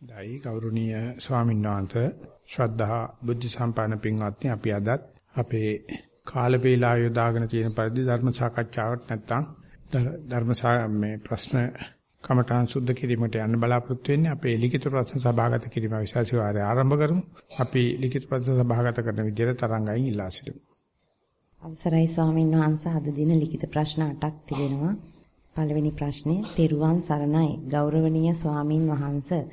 දෛ ගෞරවනීය ස්වාමීන් වහන්සේ ශ්‍රද්ධා බුද්ධ සම්පන්න පින්වත්නි අපි අදත් අපේ කාල වේලා යොදාගෙන තියෙන පරිදි ධර්ම සාකච්ඡාවක් නැත්තම් ධර්ම මේ ප්‍රශ්න කමඨාන් සුද්ධ කිරීමට යන්න බලාපොරොත්තු වෙන්නේ අපේ ලිඛිත ප්‍රශ්න සභාගත කිරීම විශේෂ වාරය ආරම්භ කරමු. අපි ලිඛිත ප්‍රශ්න සභාගත කරන විදිහට තරංගයෙන් ඉල්ලා සිටිමු. අවසරයි ස්වාමීන් වහන්සේ. අද දින ලිඛිත ප්‍රශ්න 8ක් තිබෙනවා. පළවෙනි ප්‍රශ්නේ තෙරුවන් සරණයි. ගෞරවනීය ස්වාමින් වහන්සේ.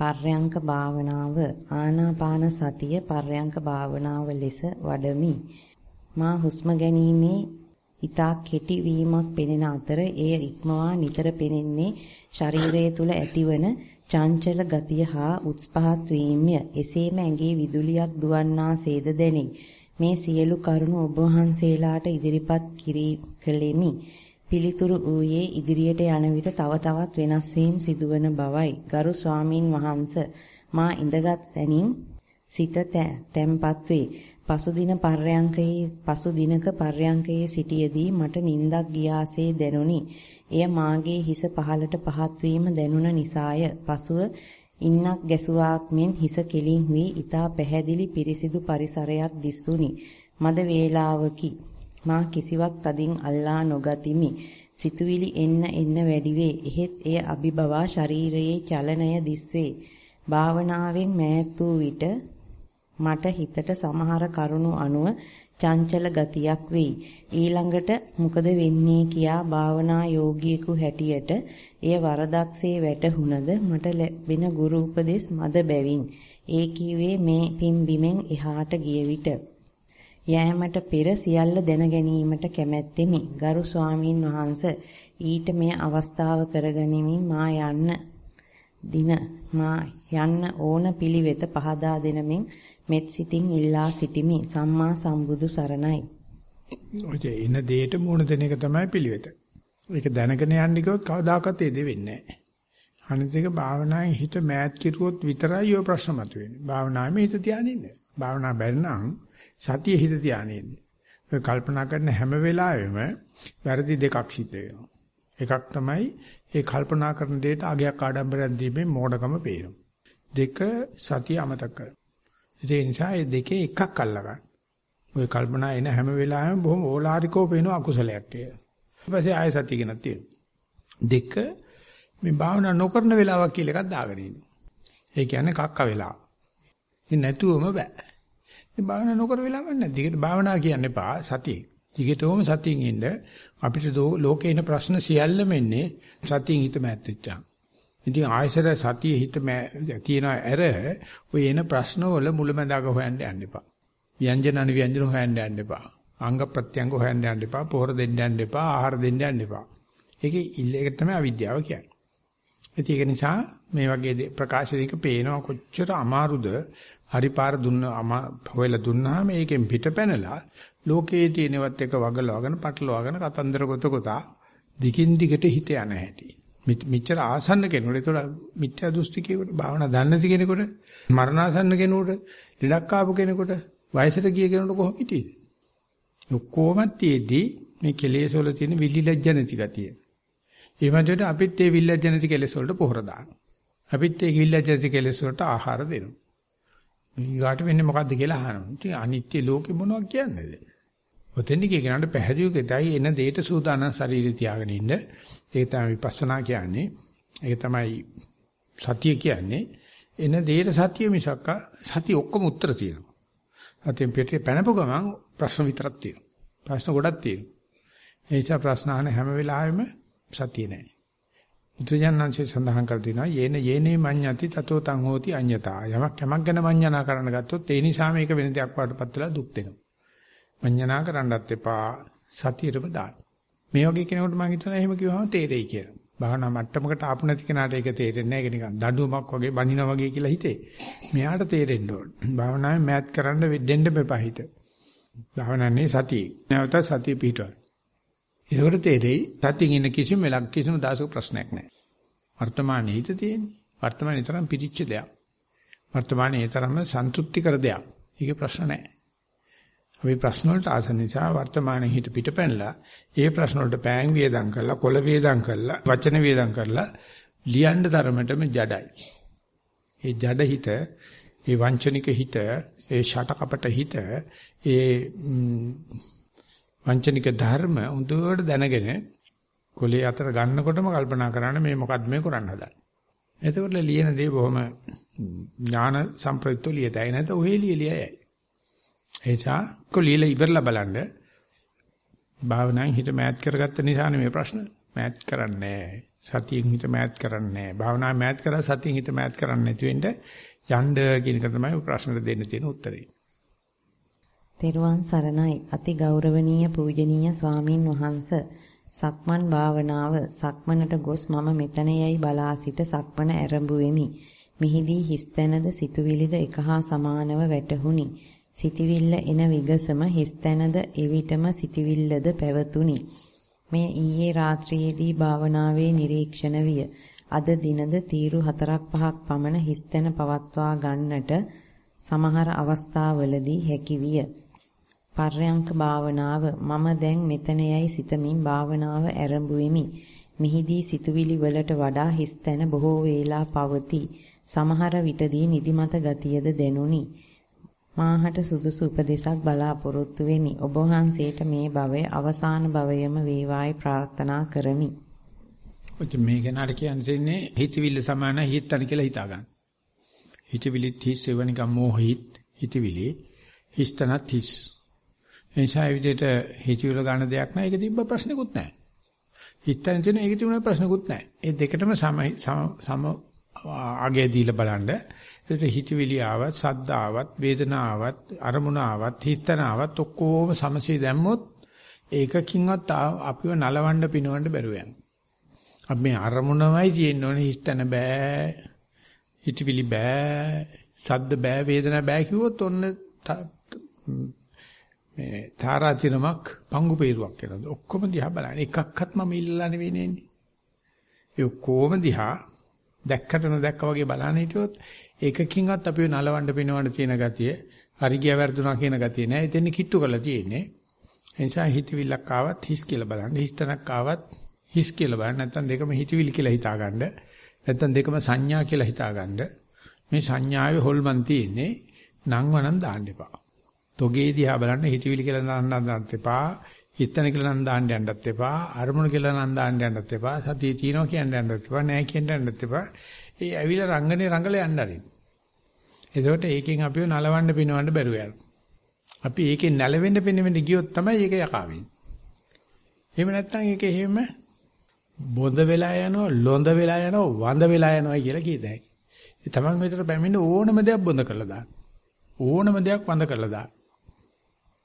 පර්යංක භාවනාව ආනාපාන සතිය පර්යංක භාවනාව ලෙස වඩමි. මා හුස්ම ගැනීමේ ඊතා කෙටි වීමක් පෙනෙන අතර එය ඉක්මවා නිතර පෙනෙන්නේ ශරීරය තුල ඇතිවන චංචල ගතිය හා උත්පහත් වීමය. එසේම ඇඟේ විදුලියක් දුවන්නාසේද දැනේ. මේ සියලු කරුණු ඔබ වහන්සේලාට ඉදිරිපත් කිරී කළෙමි. පිළිතුරු ඌයේ ඉදිරියට යන විට තව තවත් වෙනස් වීම සිදුවන බවයි. ගරු ස්වාමින් වහන්සේ මා ඉඳගත් සැනින් සිත තැම්පත් වේ. පසුදින පර්යංකයේ පසු දිනක පර්යංකයේ සිටියේදී මට නිින්දක් ගියාසේ දැනුනි. එය මාගේ හිස පහළට පහත් වීම දැනුන නිසාය. පසුව ඉන්නක් ගැසුවාක් මෙන් හිස කෙලින් වී ඊතා පැහැදිලි පිරිසිදු පරිසරයක් දිස්සුනි. මද වේලාවකි. මා කිසිවක් තදින් අල්ලා නොගතිමි. සිතුවිලි එන්න එන්න වැඩි වේ. එහෙත් එය අභිබවා ශරීරයේ චලනය දිස්වේ. භාවනාවෙන් මෑත් වූ විට මට හිතට සමහර කරුණු අනුව චංචල ගතියක් වෙයි. ඊළඟට මොකද වෙන්නේ කියා භාවනා යෝගියෙකු හැටියට එය වරදක්සේ වැටහුණද මට ලැබෙන ගුරු උපදෙස් මද බැවින් ඒ කීවේ මේ පිම්බිමෙන් එහාට ගිය විට යෑමට පෙර සියල්ල දැන ගැනීමට කැමැත්තෙමි. ගරු ස්වාමීන් වහන්ස ඊට මේ අවස්ථාව කරගනිමින් මා යන්න දින මා යන්න ඕන පිළිවෙත පහදා දෙනමින් මෙත් සිතින් ඉල්ලා සිටිමි. සම්මා සම්බුදු සරණයි. ඔය එන දෙයට මුණ දෙන එක තමයි පිළිවෙත. ඒක දැනගෙන යන්න ගියොත් කවදාකවත් ඒ දෙ වෙන්නේ නැහැ. අනිත් එක භාවනාවේ හිත මෑත් කිරුවොත් විතරයි ඔය ප්‍රශ්න මතුවෙන්නේ. භාවනාවේ හිත තියාගෙන ඉන්න. භාවනා බැරි නම් සතිය හිත තියාගෙන ඉන්න. ඔය කල්පනා කරන හැම වෙලාවෙම වැරදි දෙකක් සිද්ධ වෙනවා. එකක් තමයි ඒ කල්පනා කරන දෙයට අගයක් ආඩම්බරයක් දීමේ මෝඩකම පේනවා. දෙක සතිය අමතක කරනවා. ඒ නිසා මේ දෙකේ එකක් අල්ලගන්න. ඔය කල්පනා එන හැම වෙලාවෙම බොහොම ඕලාරිකව පේන අකුසලයක් කියලා. ඊට පස්සේ ආය සතිය කෙනක් තියෙනවා. දෙක මේ භාවනා නොකරන වෙලාවක් කියලා එකක් දාගෙන ඉන්නවා. ඒ කියන්නේ කක්ක වෙලාව. ඉතින් නැතුවම බෑ. ඉතින් භාවනා නොකර වෙලාවක් නැහැ. දිගට භාවනා කියන්න එපා සතිය. දිගටම සතියින් ඉන්න අපිට ලෝකේ ඉන ප්‍රශ්න සියල්ලම එන්නේ සතියින් හිත මැත්තේච්චා. ඉතින් ආයසර සතිය හිත තියෙන ඇර ඔය එන ප්‍රශ්න වල මුලැමැදාක හොයන්න යන්න එපා. ව්‍යංජන අනිව්‍යංජන හොයන්න යන්න එපා. අංග ප්‍රත්‍යංග හොයන්න යන්න එපා. පොහොර දෙන්න යන්න එපා. ආහාර දෙන්න යන්න එපා. ඒකේ ඉල්ලේක තමයි අවිද්‍යාව කියන්නේ. ඒක නිසා මේ වගේ ප්‍රකාශ දෙක පේනවා කොච්චර අමාරුද හරි පාර දුන්න හොයලා දුන්නාම ඒකෙන් පිටපැනලා ලෝකයේ තියෙනවත් එක වගලවගෙන පටලවාගෙන කතන්දර ගොත ගොතා දිගින් දිගට හිත යන හැටි. මෙච්චර ආසන්න කෙනෙකුට ඒතකොට මිත්‍යා දෘෂ්ටිකේකට භාවනා දන්නේ නැති කෙනෙකුට මරණාසන්න කෙනෙකුට ලෙඩක් ආපු කෙනෙකුට වයසට ගිය කෙනෙකුට කොහොම හිටියේද? ඔක්කොම තියේදී මේ කෙලෙස් වල තියෙන විලි ලැජ්ජ නැති ගතිය. ඒ වගේට අපිත් ඒ විලි ලැජ්ජ නැති කෙලෙස් වලට පොහොර දානවා. අපිත් ඒ විලි ලැජ්ජ නැති කෙලෙස් වලට ආහාර දෙනවා. ඊගාට වෙන්නේ මොකද්ද කියලා අහනවා. ඉතින් අනිත්‍ය ලෝකෙ මොනවද කියන්නේද? ඔතෙන්දි කියනකට පැහැදිලිවකටයි එන දෙයට සූදානම් ශරීරය තියාගෙන ඉන්න. ඒක තමයි විපස්සනා කියන්නේ. ඒක තමයි සතිය කියන්නේ. එන දෙයට සතිය මිසක් සතිය ඔක්කොම උත්තර තියෙනවා. සතියෙන් පිටේ පැනපු ගමන් ප්‍රශ්න විතරක් තියෙනවා. ප්‍රශ්න ගොඩක් තියෙනවා. ඒ නිසා ප්‍රශ්න අහන හැම වෙලාවෙම සතිය නැහැ. බුදුජානන්සේ සඳහන් කර දෙනවා යේන යේනේ මඤ්ඤති තතෝ තං හෝති අඤ්ඤතා. යමක් යමක් ගැන මඤ්ඤණා කරන්න ගත්තොත් ඒ නිසා මේක වෙන දෙයක් වඩපත් වෙලා දුක් දෙනවා. මඤ්ඤණා කරන්නත් එපා සතියෙම දාන්න. මේ වගේ කෙනෙකුට මම හිතනවා එහෙම කිව්වම තේරෙයි කියලා. භාවනා මට්ටමකට ආපු නැති කෙනාට ඒක තේරෙන්නේ නැහැ. ඒක නිකන් දඬුවමක් වගේ බනිනා වගේ කියලා හිතේ. මෙයාට තේරෙන්න ඕන. භාවනාවේ මෑත් කරන්න දෙන්න බෙපා හිත. භාවනාවේ සතිය. නැවත සතිය පිටවල. ඒකට තේරෙයි සතියින් ඉන්න කිසිම වෙලක් කිසිම දාසක ප්‍රශ්නයක් නැහැ. වර්තමානයේ හිත තියෙන්නේ. වර්තමානයේ තරම් පිටිච්ච දෙයක්. වර්තමානයේ තරම් සන්තුෂ්ටි කර දෙයක්. ඒකේ ප්‍රශ්න නැහැ. අපි ප්‍රශ්න වලට ආස නිසා වර්තමානයේ හිත පිටපැනලා ඒ ප්‍රශ්න වලට පෑන් වේදම් කරලා කොළ වේදම් කරලා වචන වේදම් කරලා ලියන්න තරමටම ජඩයි. ඒ ජඩ හිත, ඒ වංචනික හිත, ඒ ෂටකපට හිත, ඒ වංචනික ධර්ම උඳුවට දැනගෙන කොලේ අතර ගන්නකොටම කල්පනා කරන්න මේ මොකද්ද මේ කරන්න හදන්නේ. එතකොට ලියන දේ බොහොම ඥාන සම්ප්‍රයුක්තව ලියතයි නැත්නම් ඔහෙ ලියලියයි. එසා කොලීලා ඉවරලා බලන්න භාවනාවෙන් හිත මෑත් කරගත්ත නිසා මේ ප්‍රශ්න. මෑත් කරන්නේ සතියෙන් හිත මෑත් කරන්නේ භාවනාවෙන් මෑත් කරලා සතියෙන් හිත මෑත් කරන්නේ නැති වෙන්න යන්න කියන එක තමයි ප්‍රශ්නෙට දෙන්න තියෙන උත්තරේ. තෙරුවන් සරණයි අති ගෞරවනීය පූජනීය ස්වාමින් වහන්ස සක්මන් භාවනාව සක්මනට ගොස් මම මෙතන යයි බලා සිට සක්මන ආරම්භ වෙමි. මිහිදී හිස්තැනද සිතුවිලිද එක හා සමානව වැටහුණි. සිතවිල්ල එන විගසම හිස්තැනද එවිටම සිතවිල්ලද පැවතුණි. මෙය ඊයේ රාත්‍රියේදී භාවනාවේ නිරීක්ෂණ විය. අද දිනද තීරු 4ක් 5ක් පමණ හිස්තැන පවත්වා ගන්නට සමහර අවස්ථාවලදී හැකි විය. පර්යංක භාවනාව මම දැන් මෙතන යයි සිතමින් භාවනාව ආරම්භ වෙමි. මිහිදී සිතුවිලි වලට වඩා හිස්තැන බොහෝ වේලා පවතී. සමහර විටදී නිදිමත ගතියද දැනුනි. මාහට සුදුසු උපදේශක් බලාපොරොත්තු වෙමි. ඔබ වහන්සේට මේ භවයේ අවසාන භවයම වේවායි ප්‍රාර්ථනා කරමි. ඔච්ච මේ කෙනාට කියන්නේ හිතවිල්ල සමාන හිතන කියලා හිතා ගන්න. හිතවිලි තිස් එවනිකම් මොහිත හිතවිලි හිස්තනත් හිස්. එනිසා විදිහට හිතවිල්ල ගන්න දෙයක් නැහැ. ඒක තිබ්බ ප්‍රශ්නකුත් නැහැ. හිතන තියෙන ඒක තිබුණ ප්‍රශ්නකුත් නැහැ. ඒ දෙකටම සම සම ආගේ දීලා බලන්න ඒකට හිතවිලි ආවත්, සද්ද ආවත්, වේදනා ආවත්, අරමුණ ආවත්, හිතන ආවත් ඔක්කොම සමසේ දැම්මොත් ඒකකින්වත් අපිව නලවන්න පිනවන්න බැරුව යනවා. අපි මේ අරමුණමයි තියෙන්න ඕනේ හිතන බෑ. හිතවිලි බෑ, සද්ද බෑ, වේදනා බෑ කිව්වොත් ඔන්න මේ තාරාතිරමක් පංගු peerුවක් වෙනවා. ඔක්කොම දිහා බලන්න. එකක්වත් මම ඉල්ලලා නෙවෙයි නෙන්නේ. ඒ ඔක්කොම දිහා දැක්කට නොදැක්ක වගේ බලන්න හිටියොත් ඒකකින්වත් අපිව නලවන්න පිනවන්න තියෙන ගතිය හරි ගියා වැරදුනා කියන ගතිය නෑ. එතෙන් කිට්ටු කරලා තියෙන්නේ. ඒ නිසා හිතවිල්ලක් ආවත් හිස් කියලා බලන්න. හිස්තනක් ආවත් හිස් කියලා බලන්න. නැත්නම් දෙකම හිතවිලි කියලා හිතාගන්න. නැත්නම් දෙකම සංඥා කියලා හිතාගන්න. මේ සංඥාවේ හොල්මන් තියෙන්නේ නංවනම් දාන්න එපා. තොගේ දිහා බලන්න හිතවිලි කියලා නන්දන්නත් එපා. හිතන කියලා නම් දාන්න යන්නත් එපා. අරමුණු කියලා නම් දාන්න යන්නත් එපා. සතිය තියෙනවා කියන්න යන්නත් එපා. නැහැ කියන්න යන්නත් එපා. ඒ ඇවිල්ලා රංගනේ රංගල යන්න ආරින්. එතකොට ඒකෙන් අපිව නලවන්න පිනවන්න බැරුව යනවා. අපි ඒකෙන් නැලවෙන්න පිනවෙන්න ගියොත් තමයි ඒක යකා වෙන්නේ. එහෙම නැත්නම් ඒක එහෙම බොඳ වෙලා යනවා, ලොඳ වෙලා යනවා, වඳ වෙලා යනවා කියලා කියදයි. ඒ තමන් විතර බැමින්න ඕනම දෙයක් බොඳ කරලා දාන්න. ඕනම දෙයක් වඳ කරලා දාන්න.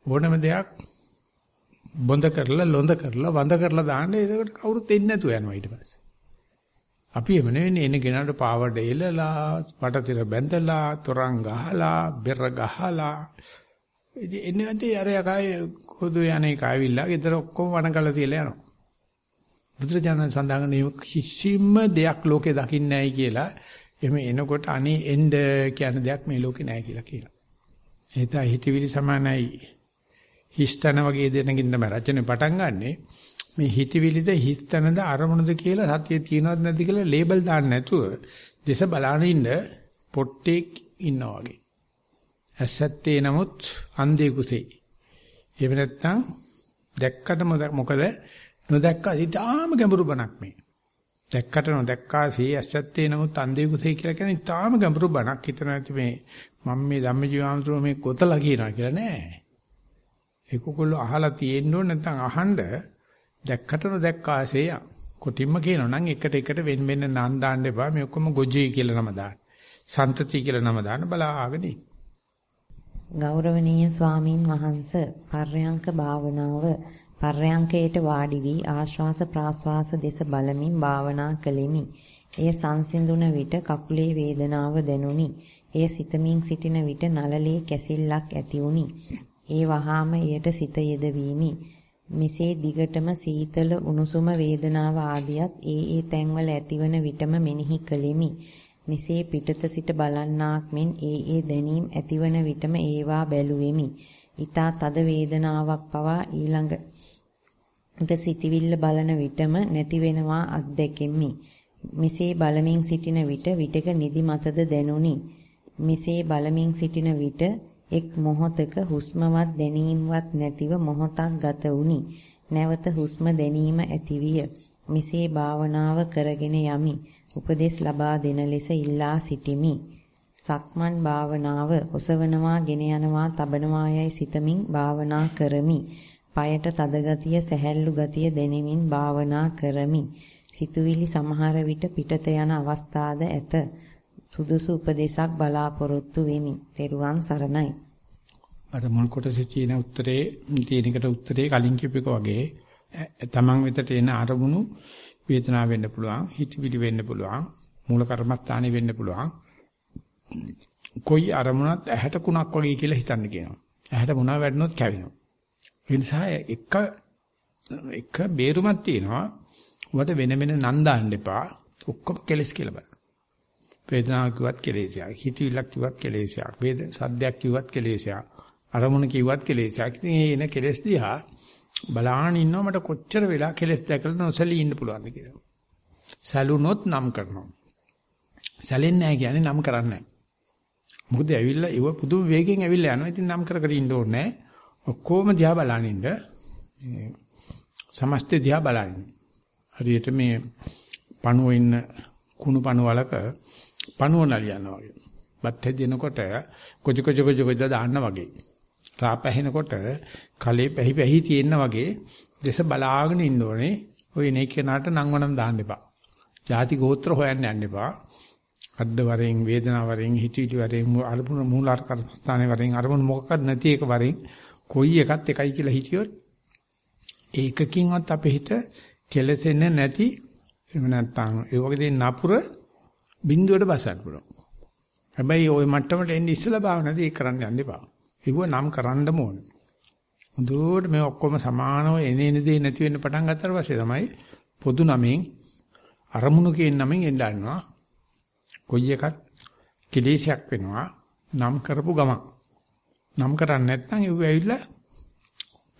ඕනම දෙයක් බොඳ කරලා ලොඳ කරලා වඳ කරලා දාන්න ඒකට කවුරුත් එන්නේ නැතුව යනවා ඊට පස්සේ. අපි එම නෙවෙයි එන කෙනාට පාවඩ එලලා, වටතිර බැඳලා, තොරන් ගහලා, බෙර ගහලා ඉතින් එන්නේ නැති අර යකයි කොදු යන්නේ කාවිලා ගෙදර ඔක්කොම වණකල තියලා යනවා. බුදුරජාණන් සඳහන් කිසිම දෙයක් ලෝකේ දකින්නේ නැහැ කියලා එහෙම එනකොට අනේ එන්න කියන දෙයක් මේ ලෝකේ නැහැ කියලා කියනවා. ඒ තමයි හිතවිලි සමානයි හිස්තන වගේ දෙනකින් තමයි රචනෙ පටන් ගන්නෙ. මේ හිතවිලිද හිස්තනද අරමුණද කියලා සතිය තියෙනවද නැද්ද කියලා ලේබල් දාන්න නැතුව දේශ බලාන ඉන්න පොට්ටෙක් ඉන්නා වගේ. ඇසත්තේ නමුත් අන්ධේ කුසේ. එහෙම නැත්නම් දැක්කට මොකද නොදැක්ක ඉතාලම ගැඹුරු බණක් මේ. දැක්කට නොදැක්කා සේ ඇසත්තේ නමුත් අන්ධේ කුසේ කියලා කියන්නේ ඉතාලම ගැඹුරු බණක්. හිතන නැති මේ මම මේ ධම්මජීවාමතුරු මේ කොතලා කියනවා කියලා නෑ. ඒකකොල්ල අහලා තියෙන්න ඕන නැත්නම් අහන්න දැක්කට නොදැක්කාසේ කොටින්ම කියනවා නම් එකට එකට වෙන වෙන නම් දාන්න එපා මේ ඔක්කොම ගොජේ කියලා නම දාන්න. සන්තති කියලා නම දාන්න බලාගෙන ගෞරවනීය ස්වාමින් වහන්ස පර්යංක භාවනාව පර්යංකයට වාඩි වී ආශ්වාස ප්‍රාශ්වාස දෙස බලමින් භාවනා කළෙමි. එය සංසිඳුන විට කකුලේ වේදනාව දැනුනි. එය සිතමින් සිටින විට නළලේ කැසිල්ලක් ඇති වුනි. ඒ වහාම එයට සිත යෙදවීමි. මෙසේ දිගටම සීතල උණුසුම වේදනාව ආදියත් ඒ ඒ තැන්වල ඇතිවන විටම මෙනෙහි කළෙමි. මෙසේ පිටත සිට බලන්නාක් මෙන් ඒ ඒ දැනීම් ඇතිවන විටම ඒවා බැලුවෙමි. ඊතා තද වේදනාවක් පවා ඊළඟට සිටිවිල්ල බලන විටම නැති වෙනවා අත්දැකෙමි. මෙසේ බලමින් සිටින විට විටක නිදි මතද දැනුනි. මෙසේ බලමින් සිටින විට එක් මොහොතක හුස්මවත් දැනීමවත් නැතිව මොහොතක් ගත වුනි. නැවත හුස්ම දැනීම ඇතිවිය. මෙසේ භාවනාව කරගෙන යමි. උපදෙස් ලබා දෙන ලෙස ඉල්ලා සිටිමි. සක්මන් භාවනාව ඔසවනවා, ගෙන යනවා, තබනවා යයි සිතමින් භාවනා කරමි. পায়ට තද ගතිය, සැහැල්ලු ගතිය දැනෙමින් භාවනා කරමි. සිතුවිලි සමහර විට පිටත යන අවස්ථාද ඇත. සුදුසු උපදේශක් බලාපොරොත්තු වෙමි. තෙරුවන් සරණයි. අර මුල් කොටසේ තියෙන උත්තරේ තියෙන එකට උත්තරේ කලින් කියපේක වගේ තමන් වෙතට එන අරමුණු වේදනාව වෙන්න පුළුවන්, හිතවිලි වෙන්න පුළුවන්, මූල කර්මස්ථානෙ වෙන්න පුළුවන්. කොයි අරමුණක් ඇහැට කුණක් වගේ කියලා හිතන්න කියනවා. ඇහැට මොනවා වැඩනොත් කැවෙනවා. ඒ නිසා එක එක බේරුමක් තියෙනවා. උවට වෙන වෙන නම් දාන්න එපා. ඔක්කොම කෙලස් කියලා බලන්න. වේදනාවක් කිව්වත් කෙලෙසයක්. හිතවිල්ලක් කිව්වත් කෙලෙසයක්. වේද සද්දයක් කිව්වත් කෙලෙසයක්. අරමුණ කිව්වත් කෙලෙසයක්. ඉතින් එන කෙලස් දිහා බලාගෙන ඉන්නව මට කොච්චර වෙලා කෙලස් දැකලා නොසලී ඉන්න පුළුවන්ද කියලා. සැලුනොත් නම් කරනවා. සැලෙන්නේ නැහැ කියන්නේ නම් කරන්නේ නැහැ. මොකද ඇවිල්ලා ඒව පුදුම වේගෙන් ඇවිල්ලා යනවා. ඉතින් නම් කර කර ඉන්න ඕනේ ඔක්කොම දිහා බලන ඉන්න. සමස්ත දිහා බලන. හරියට මේ පණුව ඉන්න කුණු පණුවලක පණුව නලියනවා වගේ. බත් හැදෙනකොට කොජ කොජ කොජ කොජ දාන්න වගේ. රා පැහෙනකොට කලේ පැහි පැහි තියෙන වගේ දේශ බලාගෙන ඉන්න ඕනේ. ඔය නේ කෙනාට නංවනම් දාන්න එපා. ಜಾති ගෝත්‍ර හොයන්න යන්න එපා. අද්ද වරෙන් වේදනාව වරෙන් හිතවිලි වරෙන් අරමුණ මූලාර්කර ස්ථානේ වරෙන් අරමුණ මොකක්වත් නැති එක වරෙන් කොයි එකත් එකයි කියලා හිතියොත් ඒකකින්වත් අපේ හිත කෙලසෙන්නේ නැති එහෙම නැත්නම් ඒ වගේ දේ නපුර බිඳුවට බසන්න පුළුවන්. හැබැයි ওই මට්ටමට එන්නේ ඉස්සලා භාවනාවේදී ඒක කරන්න යන්න එපා. ඒව නම් කරන්නම ඕන. හොඳට මේ ඔක්කොම සමානව එනේන දේ නැති වෙන්න පටන් ගත්තාට පස්සේ තමයි පොදු නමෙන් අරමුණු කියන නමෙන් එන්න ගන්නවා. කොයි එකත් කෙලේශයක් වෙනවා නම් කරපු ගමන්. නම් කරන්නේ නැත්නම් ඒව ඇවිල්ලා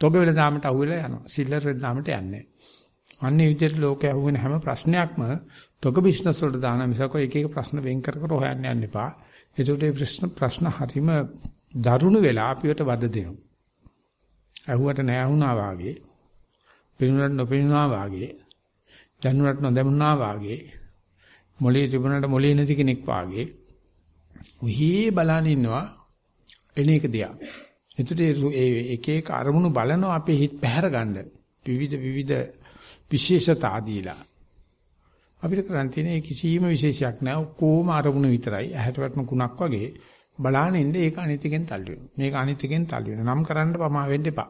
තොග වෙල දාමට අහුවෙලා යනවා. සිල්ලර් වෙල දාමට යන්නේ අන්නේ විදිහට ලෝකයේ අහුවෙන හැම ප්‍රශ්නයක්ම තොග බිස්නස් වලට දාන මිසක එක එක ප්‍රශ්න වෙන් කර කර හොයන්න යන්න එපා. ඒකට මේ ප්‍රශ්න ප්‍රශ්න හරීම දරුණු වෙලා අපිවට වද දෙනවා. අහුවට නෑ වුණා වාගේ, පිනුනට නොපිනුනා වාගේ, දැනුනට නොදැමුණා වාගේ, මොලේ තිබුණාට මොලේ නැති කෙනෙක් වාගේ උහි බලන ඉන්නවා එන එක දිහා. එතකොට ඒ එක එක අරමුණු බලනවා අපේ හිත පැහැර ගන්න. විවිධ විවිධ විශේෂතා දීලා. අපිට කරන් තියෙන කිසිම විශේෂයක් නැහැ. ඔක්කොම අරමුණු විතරයි. ඇහැට වටන කුණක් වගේ බලාගෙන ඉන්න ඒක අනිත්‍යයෙන් තල්ලු වෙනවා. මේක අනිත්‍යයෙන් තල්ලු වෙනවා. නම් කරන්න පමා වෙන්න එපා.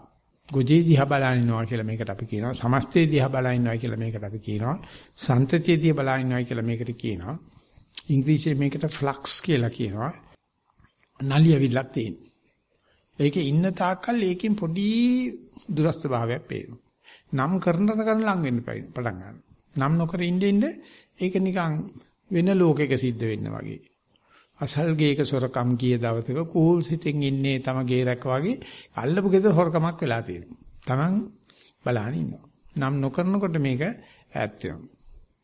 ගොජේ දිහා බලන ඉන්නවා කියලා මේකට අපි කියනවා. සමස්තේ දිහා බලන ඉන්නවා කියලා මේකට අපි කියනවා. සන්තතිය දිහා බලන ඉන්නවා කියලා මේකට කියනවා. ඉංග්‍රීසියෙන් මේකට ෆ්ලක්ස් කියලා කියනවා. නලියවිලක් තියෙන. ඒකේ ඉන්න තාක්කල් ඒකෙන් පොඩි දුරස්ත භාවයක් පේනවා. නම් කරන කරන ලඟ වෙන්න පටන් ගන්නවා. නම් නොකර ඉඳින්න ඉන්න ඒක නිකන් වෙන ලෝකයක සිද්ධ වෙන්න වගේ. අසල් ගේක සොරකම් කිය දවසක කූල් සිතින් ඉන්නේ තම ගේ රැක වගේ අල්ලපු ගෙදර හොරකමක් වෙලා තියෙනවා. Taman බලහන් ඉන්නවා. නම් නොකරනකොට මේක ඈත් වෙනවා.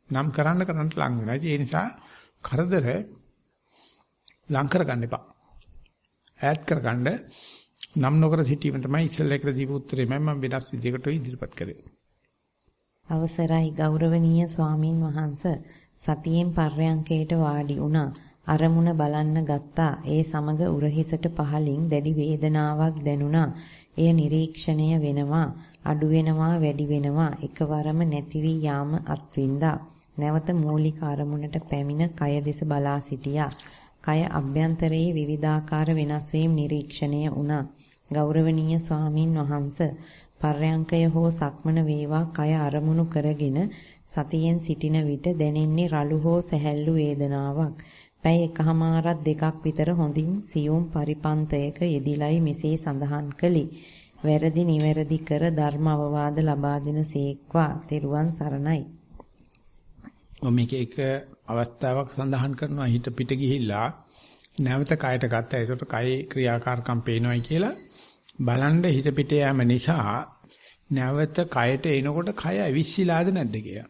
නම් කරන්න කරන්න ලඟ වෙනවා. ඒ නිසා කරදර ලං කරගන්න එපා. ඈත් කරගන්න නම් නොකර සිටීම තමයි ඉස්සෙල්ලා එකට දීපු උත්තරේ මම වෙනස් විදිහකට ඉදිරිපත් කරේ. අවසරයි ගෞරවනීය ස්වාමින් වහන්ස සතියෙන් පර්යංකයට වාඩි වුණා. අරමුණ බලන්න ගත්තා. ඒ සමග උරහිසට පහලින් දැඩි වේදනාවක් දැනුණා. එය නිරීක්ෂණය වෙනවා, අඩු වෙනවා, වැඩි වෙනවා. එකවරම නැති වී යාම අත්විඳා. නැවත මූලික අරමුණට පැමිණ කය දෙස බලා සිටියා. කය අභ්‍යන්තරයේ විවිධාකාර වෙනස් වීම් නිරීක්ෂණය වුණා. ගෞරවනීය ස්වාමින් වහන්සේ පර්යංකය හෝ සක්මන වේවා කය අරමුණු කරගෙන සතියෙන් සිටින විට දැනෙන්නේ රළු හෝ සැහැල්ලු වේදනාවක්. පැය එකහමාරක් දෙකක් විතර හොඳින් සියුම් පරිපන්තයක යෙදිලයි මෙසේ සඳහන් කළේ. වැරදි නිවැරදි කර ධර්ම අවවාද ලබා දෙන සේක්වා. තෙරුවන් සරණයි. මේක එක අවස්ථාවක් සඳහන් කරනවා හිත පිට ගිහිල්ලා නැවත කයට ගත්තා. ඒකට කයේ ක්‍රියාකාරකම් පේනවායි කියලා බලන්න හිත පිට යෑම නිසා නැවත කයට එනකොට කය ඇවිස්සීලාද නැද්ද කියලා.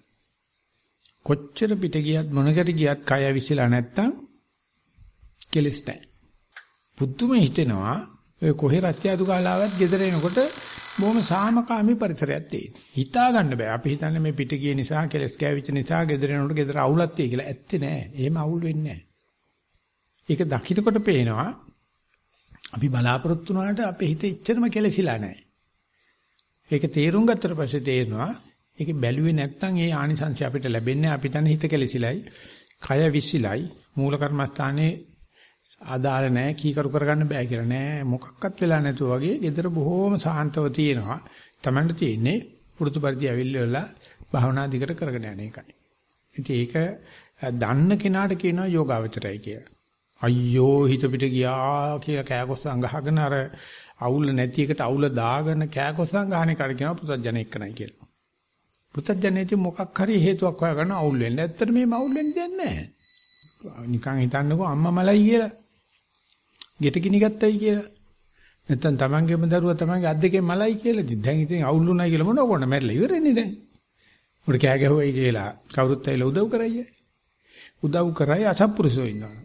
කොච්චර පිට ගියත් මොනකට ගියත් කය විසිලා නැත්තම් කෙලස් නැහැ. පුදුම හිතෙනවා ඔය කොහේ රත්යාදු කාලාවත් ගෙදර එනකොට බොහොම සාමකාමී පරිසරයක් තියෙන. හිතා ගන්න බෑ. අපි හිතන්නේ මේ පිට ගිය නිසා කෙලස් කෑවිච්ච නිසා ගෙදර එනකොට ගෙදර අවුලක් තියෙයි කියලා. ඇත්තේ නෑ. එහෙම අවුල් වෙන්නේ නෑ. ඒක දකින්නකොට පේනවා අපි බලාපොරොත්තු වුණාට අපේ හිත එච්චරම කෙලසිලා නෑ. ඒක තේරුම් ගත්තට පස්සේ තේරෙනවා ඒක බැලුවේ නැත්නම් ඒ ආනිසංශය අපිට ලැබෙන්නේ අපි තන හිත කෙලසිලයි, කය විසිලයි, මූල කර්මස්ථානයේ ආදාළ නැහැ කීකරු කරගන්න බෑ කියලා නෑ. මොකක්වත් වෙලා නැතුව වගේ gedara බොහෝම සාන්තව තියෙනවා. Tamanට තියෙන්නේ පුරුදු පරිදි ඇවිල්ලා භාවනා දිගට කරගෙන යන එකයි. ඉතින් ඒක දන්න කෙනාට කියනවා යෝගාවචරයි කියලා. අයියෝ හිත පිට ගියා කියලා කෑකොස්සන් ගහගෙන අර අවුල නැති එකට අවුල දාගෙන කෑකොස්සන් ගහන එකට කියනවා පුතත්ජන එක්කනයි කියලා පුතත්ජනේදී මොකක් හරි හේතුවක් හොයාගන්න අවුල් වෙන්නේ ඇත්තට මේ අවුල් වෙන්නේ දෙන්නේ නැහැ නිකන් හිතන්නකෝ අම්මා මලයි කියලා ගෙට ගිනි ගත්තයි කියලා. නැත්තම් තමන්ගේම දරුවා තමන්ගේ අත් දෙකෙන් මලයි කියලා. දැන් ඉතින් අවුල්ුණා කියලා මොනව කරන්න මැරලා ඉවරනේ දැන්. උඩ කෑ ගැහුවයි කියලා කවුරුත් ඇවිල්ලා උදව් කරයි. උදව් කරයි අසත්පුරුෂෝ ඉන්නවා.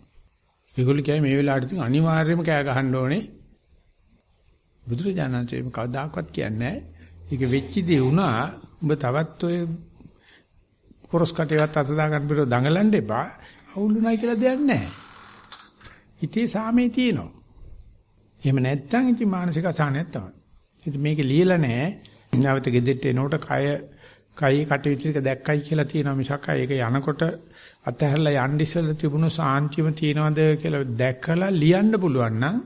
ඒගොල්ලෝ කියයි මේ වෙලාවට ඉතින් අනිවාර්යයෙන්ම කෑ ගහන්න ඕනේ. බුදුරජාණන්සේ මේ කවදාකවත් කියන්නේ නැහැ. ඒක වෙච්ච දේ වුණා. ඔබ තවත් ඔය කොරස් කටේවත් අත දා ගන්න බිරෝ දඟලන්න එපා. අවුල්ුණයි කියලා දෙයක් නැහැ. හිතේ සාමේ තියෙනවා. එහෙම නැත්නම් ඉතින් මානසික අසහනයක් තමයි. ඉතින් මේක ලියලා නැහැ. නැවත ගෙදෙට්ට එනකොට කය කයි කටවිචික දැක්කයි කියලා තියෙනවා මිසක් ඒක යනකොට අතහැරලා යන්න ඉස්සෙල්ලා තිබුණු සාන්තියම තියනවද කියලා දැකලා ලියන්න පුළුවන් නම්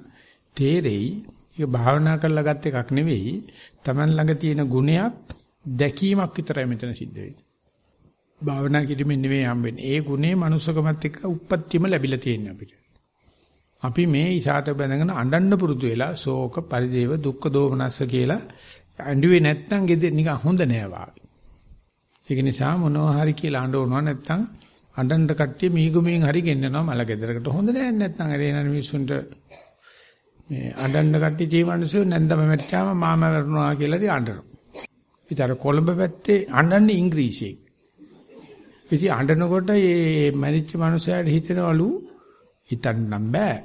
තේරෙයි. ඒක භාවනා කරලා ගත් එකක් නෙවෙයි. Taman ළඟ තියෙන ගුණයක් දැකීමක් විතරයි මෙතන සිද්ධ වෙන්නේ. භාවනා කිරීමෙන් නෙවෙයි හම්බෙන්නේ. ඒ ගුණේ manussකමත් එක්ක උප්පත්තියම ලැබිලා තියෙනවා අපිට. අපි මේ ඉසాత බැඳගෙන අඬන්න පුරුදු වෙලා ශෝක පරිදේව දුක්ඛ දෝමනස්ස කියලා අඬුවේ නැත්නම් ගෙද නිකන් හොඳ නෑ වාගේ. ඒක නිසා මොනවා හරි කියලා අඬවනවා නැත්නම් අඬන්න කට්ටිය මීගුමින් හරි ගෙන්නනවා මල ගෙදරකට හොඳ නෑ නැත්නම් අර එන මිනිස්සුන්ට මේ අඬන්න කට්ටිය ජීවන්සෝ නැන්දම මැරිච්චාම මාම මරනවා කියලා ඉතින් අඬනවා. ඉතින් අර කොළඹ පැත්තේ අඬන්නේ ඉංග්‍රීසියෙන්. ඉතින් අඬනකොට මේ මැරිච්ච මනුස්සයාට හිතෙනවලු හිතන්නම් බෑ.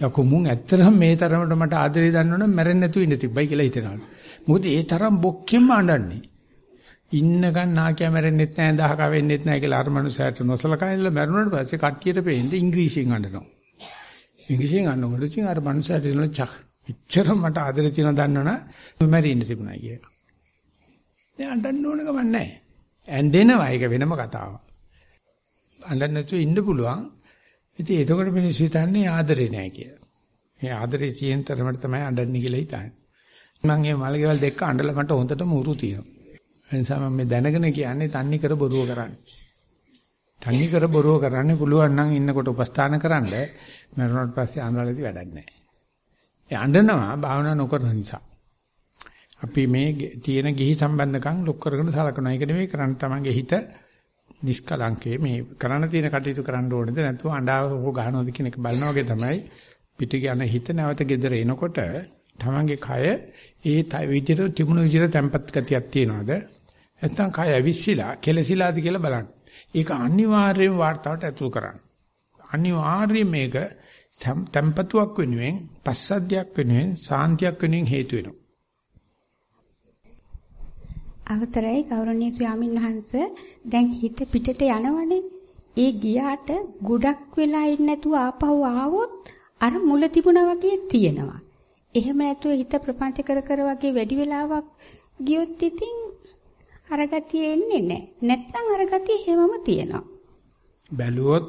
යකෝ මුන් ඇත්තටම මේ තරමට මට ආදරේ දන්නවනම් මැරෙන්නේ නැතුව ඉන්න තිබ්බයි කියලා හිතනවා. මොකද ඒ තරම් බොක්කෙම අඬන්නේ. ඉන්නකන් නාකිය මැරෙන්නෙත් නැහැ දහක වෙන්නෙත් නැහැ කියලා අර මනුස්සයාට නොසලකා ඉඳලා මැරුණාට පස්සේ කට්ටියට පේන්නේ ඉංග්‍රීසියෙන් අඬනවා. ඉංග්‍රීසියෙන් අඬනකොට ඉතින් අර මනුස්සයාට දෙන චක්. එච්චර මට ආදරේ තියෙන දන්නවනම් මැරෙන්න තිබුණා කියලා. දැන් අඬන්න ඕන ගමන් නැහැ. ඇඬෙනවා ඒක වෙනම කතාවක්. අඬන්න නැතුව ඉන්න පුළුවන්. ඉතින් එතකොට මිනිස්සු හිතන්නේ ආදරේ නැහැ කියලා. මේ ආදරේ තියෙන තරමට තමයි අඬන්නේ කියලා හිතන්නේ. මම මේ මලකෙවල් දෙක අඬලා මට හොඳටම උරු තියෙනවා. ඒ නිසා මම මේ දැනගෙන කියන්නේ තන්නේ කර බොරුව කරන්නේ. තන්නේ කර බොරුව කරන්නේ පුළුවන් නම් ඉන්නකොට උපස්ථාන කරන්න මරුණාට පස්සේ අඬලාදී වැඩක් නැහැ. ඒ අඬනවා භාවනා නොකරන නිසා. අපි මේ තියෙන ගිහි සම්බන්ධකම් ලොක් කරගෙන සලකනවා. ඒක නෙවෙයි කරන්න තමන්ගේ හිත නිෂ්කලංකේ මේ කරන්න තියෙන කටයුතු කරන්න ඕනේද නැත්නම් අඬාව හො ගන්නවද කියන එක බලනවා වගේ තමයි පිටි යන හිත නැවත gedere එනකොට තමන්ගේ කය ඒ විදිහට තිබුණ විදිහට තැම්පත් ගතියක් තියනවාද? නැත්නම් කය ඇවිස්සීලා, කෙලසිලාද කියලා බලන්න. ඒක අනිවාර්යයෙන් වார்த்தාවට ඇතුළු කරන්න. අනිවාර්යයෙන් මේක තැම්පතුවක් වෙනුවෙන්, පස්සද්ධියක් වෙනුවෙන්, සාන්තියක් වෙනුවෙන් හේතු වෙනවා. අගතරයි ගෞරවනීය ස්වාමින් වහන්සේ දැන් හිත පිටට යනවනේ ඒ ගියාට ගොඩක් වෙලා ඉන්නේ නැතුව ආපහු ආවොත් අර මුල තිබුණා වගේ තියෙනවා එහෙම නැතුව හිත ප්‍රපංච කර කර වගේ වැඩි වෙලාවක් ගියොත් ඉතින් අර ගතිය එන්නේ නැහැ. නැත්නම් අර ගතිය හැමම තියෙනවා. බැලුවොත්